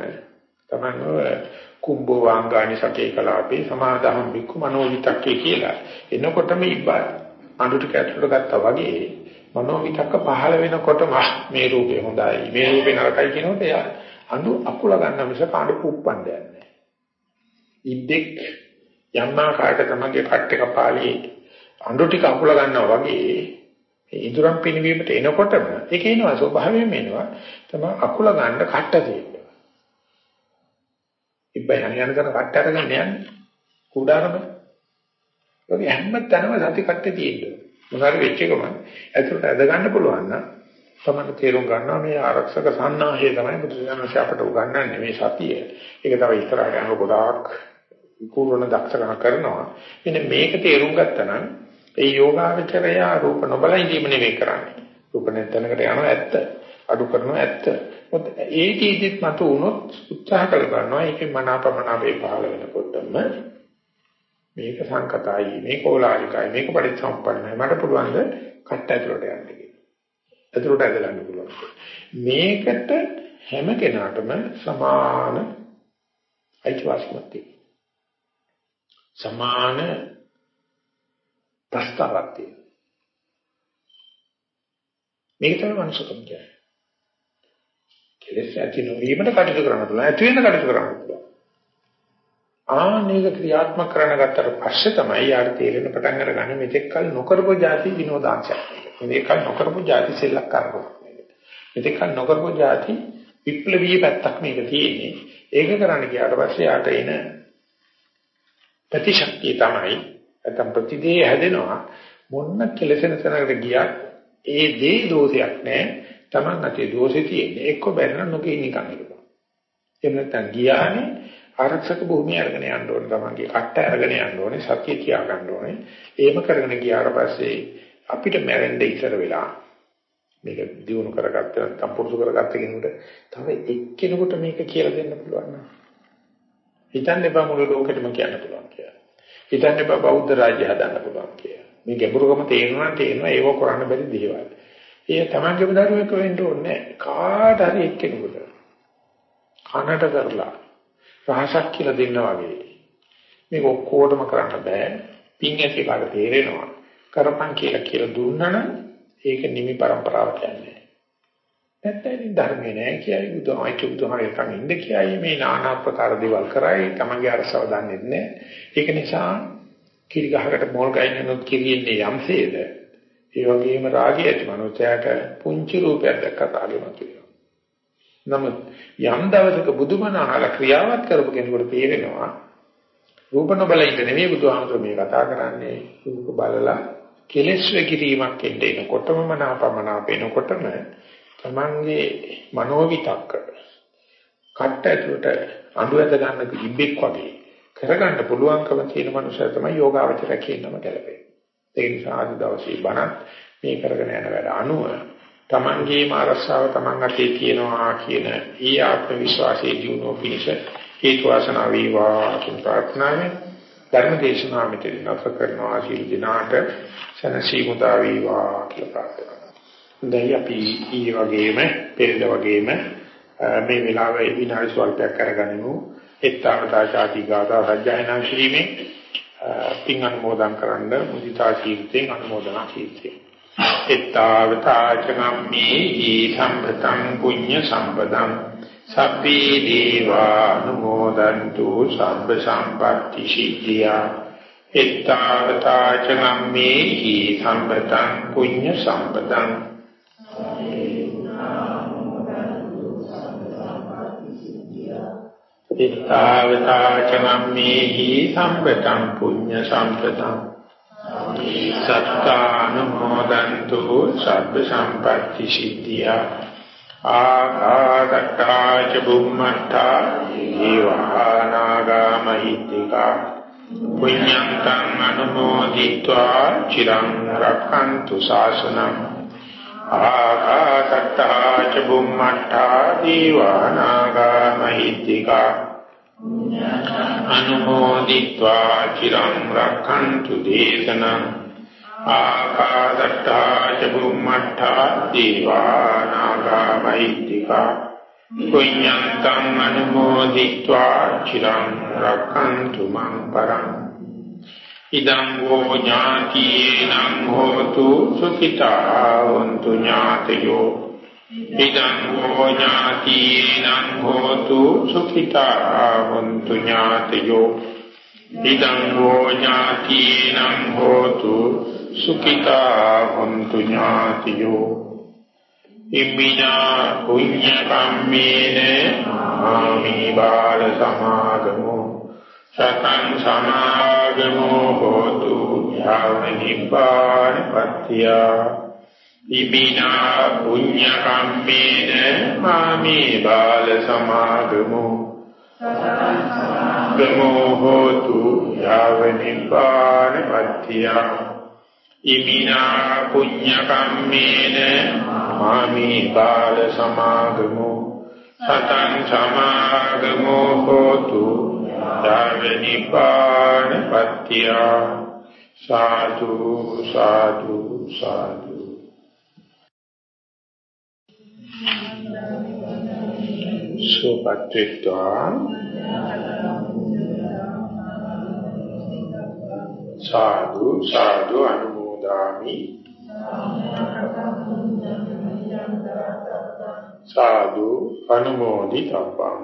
තමයි කුම්භෝ වාංගානි සකේ කලාපේ සමාදාහම් බික්කු මනෝවිතක්කේ කියලා. එනකොටම ඉබ්බා අඳුට කැටලට ගත්තා වගේ මනෝවිතක්ක පහළ වෙනකොටම මේ රූපේ හොඳයි මේ රූපේ නරකයි කියනකොට එයා අඳු අකුල ගන්න මිස කාඩ පුප්පන්න යන්නේ. ඉද්දෙක් යම්මා කාට තමගේ කට් එක පාළියේ අඳු ටික අකුල ගන්නවා වගේ ඉදurang පිනවීමට එනකොටම ඒක එනවා ස්වභාවයෙන්ම එනවා තමයි අකුල ගන්න කට්ට තියෙන්නේ. ඉබ්බයි යන යන කරන කට්ට අරගෙන යන්නේ කුඩාරම. ඒක හැම තැනම සති කට්ටේ තියෙන්නේ. මොනාරි වෙච්ච එකම ඇතුළට ඇද ගන්න පුළුවන් නම් තමයි තේරුම් ගන්නවා මේ ආරක්ෂක සන්නාහය තමයි බුදුසසුන අපට උගන්වන්නේ මේ සතිය. ඒක තමයි ඉස්සරහට යන ගොඩාක් කුරුණ දක්ෂකම කරනවා. මෙන්න මේක තේරුම් ගත්තා නම් ඒ යෝගාවචරය රූප නොබල ඉඳීම නෙවෙයි කරන්නේ. රූප නැතනකට යනවා ඇත්ත. අඩු කරනවා ඇත්ත. මොකද ඒ කීදිත් මත වුණොත් උත්සාහ කළ ගන්නවා ඒකේ මනාපමනාපේ පහළ වෙනකොටම මේක සංකතයි මේක ඕලාරිකයි මේක පරිසම්පන්නයි මට පුළුවන් ද කට්ට ඇතුලට යන්න කියලා. ඇතුලට ඇදලා යන්න පුළුවන්. මේකට හැම කෙනාටම සමාන අයිතිවාසිකමක් තියෙනවා. සමාන ප්‍රස්තාවක් තියෙනවා. මේක තමයි මනුෂ්‍යකම් කියන්නේ. කෙලෙස් ඇති නොවීමට කටයුතු කරන්න පුළුවන්. ඇති වෙන්න කටයුතු කරන්න පුළුවන්. ආනේක ක්‍රියාත්මක කරන ගත්තට පස්සේ තමයි යාර තේරෙන පටන් අරගන්නේ මෙතෙක් කල නොකරපු ಜಾති විනෝදාංශයක්. මේක කල නොකරපු ಜಾති සෙල්ලක් කරනවා. මෙතෙක් කල නොකරපු ಜಾති විප්ලවීය පැත්තක් මේක තියෙන්නේ. ඒක කරන්න ගියාට පස්සේ යාට එන ප්‍රතිශක්තිය තමයි නැත්නම් ප්‍රතිදේ හැදෙනවා මොන්න කෙලසෙන තැනකට ගියත් ඒ දේ දෝෂයක් නෑ Taman අතේ දෝෂේ තියෙන්නේ එක්ක බැරන නොකේ නිකන් ඉන්නවා. එහෙම නැත්නම් ගියානේ ආරක්ෂක භූමිය අරගෙන යන්න ඕනේ තමන්ගේ කට්ට අරගෙන යන්න ඕනේ සතිය තියා ගන්න ඕනේ. එහෙම කරගෙන ගියාට පස්සේ අපිට මැරෙන්න ඉතර වෙලා මේක දිනු කරගත්ත නැත්නම් පුරුදු කරගත්ත කෙනෙකුට තව එක්කෙනෙකුට මේක කියලා දෙන්න පුළුවන් නේද? හිතන්න එපා මුළු ලෝකෙටම කියන්න පුළුවන් කියලා. හිතන්න එපා බෞද්ධ රාජ්‍ය හදන්න පුළුවන් කියලා. මේ ගැඹුරුකම තේරෙනවා තේරෙනවා ඒව කරන්න බැරි දේවල්. ඒ තමන්ගේම දරුවෙක් වෙන්න ඕනේ කාට හරි එක්කෙනෙකුට. කනට කරලා රහසක් කියලා දෙන්නා වගේ. මේක ඔක්කොටම කරන්න බෑ. පින් ඇති කාට තේරෙනවා. කරපන් කියලා කියලා දුන්නනම් ඒක නිමි પરම්පරාව කියන්නේ. නැත්නම් ධර්මේ නෑ කියයි බුදුහාමයි බුදුහාමයන් ඉන්න කියයි මේ নানা ආකාර දේවල් කරයි තමන්ගේ අරසව දන්නේ නැහැ. ඒක නිසා කිරි ගහකට මොල් ගයින්නොත් කිරියෙන්නේ යම්සේද ඒ වගේම රාගය ඇති මනෝචයට පුංචි රූපයක් දැක්කත් ආගෙම කියනවා. නමුත් යම් දවසක බුදුමන අහලා ක්‍රියාවත් කරපු කෙනෙකුට තේරෙනවා රූප නොබලින්ද නෙමෙයි බුදුහාමර මේ කතා කරන්නේ රූප බලලා කෙලෙස් වෙකිරීමක් එන්නේ එනකොටම මනාපමනාපේනකොටම තමන්ගේ මනෝවිතක්ක කට්ට ඇතුළට අඬු ඇද ගන්න ඉබ්බෙක් වගේ කරගන්න පුළුවන්කම තියෙන මනුස්සය තමයි යෝගාවචර කියනම ගැලපෙන්නේ. ඒ නිසා අද දවසේ බණත් මේ කරගෙන යන වැඩ අනුව තමන්ගේම අරසාව තමන් අතේ තියෙනවා කියන ඊ ආත්ම විශ්වාසයේ දිනුව පිණිස හේතු වාසනා වේවා කියන ප්‍රාර්ථනාවෙන් ධර්ම දේශනාව මෙතන නැවත කරනවා සියලු දිනාට සනසි මුදා වේවා කියලා ප්‍රාර්ථනා දැන් අපි ඊ වගේම පෙරද වගේම මේ වෙලාවේ විනාඩි ස්වල්පයක් අරගනිමු. එත්තාවතා ചാති ගාථා සජ්ජායනා ශ්‍රීමේ පින් අනුමෝදන් කරන්න මුදිතා කීර්තියෙන් අනුමෝදනා කීර්තිය. එත්තාවතා චගම්මේ සම්පතං පුඤ්ඤ සම්පදං සබ්බේ දේවා අනුමෝදන්තු සබ්බ සම්පatti සිද්ධියා එත්තාවතා චගම්මේ සම්පතං පුඤ්ඤ සම්පදං ඉත්තාවතා චමම්මේහි සම්පතං පුඤ්ඤ සම්පතං සත්තානුමෝදන්තු සබ්බ සම්පatti සිද්ධියා ආකාදත්තා ච බුම්මත්තා ජීවානාගා මහිත්‍තිකා පුඤ්ඤන්තං අනුමෝදිत्वा චිරං රක්ඛන්තු ශාසනං ආකාශත්තා ච බුම්මත්තා දීවානාගා මහිත්‍තිකා අනුමෝදිत्वा චිරං රක්ඛන්තු දේශනං ආකාශත්තා ච බුම්මත්තා දීවානාගා මහිත්‍තිකා කුඤ්ඤන්තං අනුමෝදිत्वा චිරං රක්ඛන්තු මං පරං ඉදං හෝ ඥාතිනං හෝතු සුඛිතාවන්තු ඥාතයෝ. ඉදං හෝ ඥාතිනං හෝතු සුඛිතාවන්තු ඥාතයෝ. ඉදං හෝ ඥාතිනං හෝතු සුඛිතාවන්තු ඥාතයෝ. ඉම්මිනා පුඤ්ඤ කම්මේන ආමි බාල සමාගමෝ. සතං සමාගමෝ හෝතු යාව නිපාන පත්‍ය ඉබිනා පුඤ්ඤ කම්මේන මාමේ බාල සමාගමෝ. ගමෝ හෝතු යාව නිපාන පත්‍ය ඉමිනා පුඤ්ඤ කම්මේන මාමේ බාල සමාගමෝ. සතං සමාගමෝ හෝතු ධර්මනිපාන පත්‍ය සාදු සාදු සාදු. සෝපත්‍ත්වා සාදු සාදු අනුමෝදාමි. සාදු අනුමෝදිතබ්බං.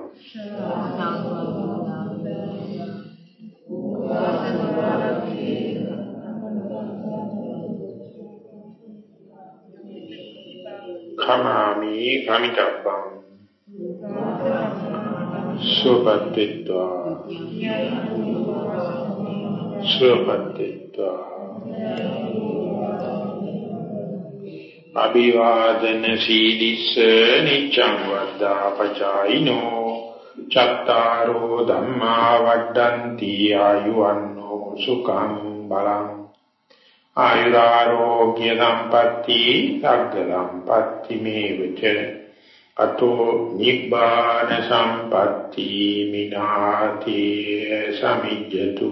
කමාමි කමිතබ්බං සුපත්තිත්වා සුපත්තිත්වා අභිවාදන සීලිස්ස නිච්ඡං වද්දා පචායිනෝ චත්තාරෝ ධම්මා වඩ්ඩಂತಿ ආයුවන්නෝ සුඛං බලං ආයුරාෝග්‍ය සම්පatti සග්ග සම්පatti මේවච අතෝ නිබ්බාන සම්පatti මිනාති සමිජ්ජතු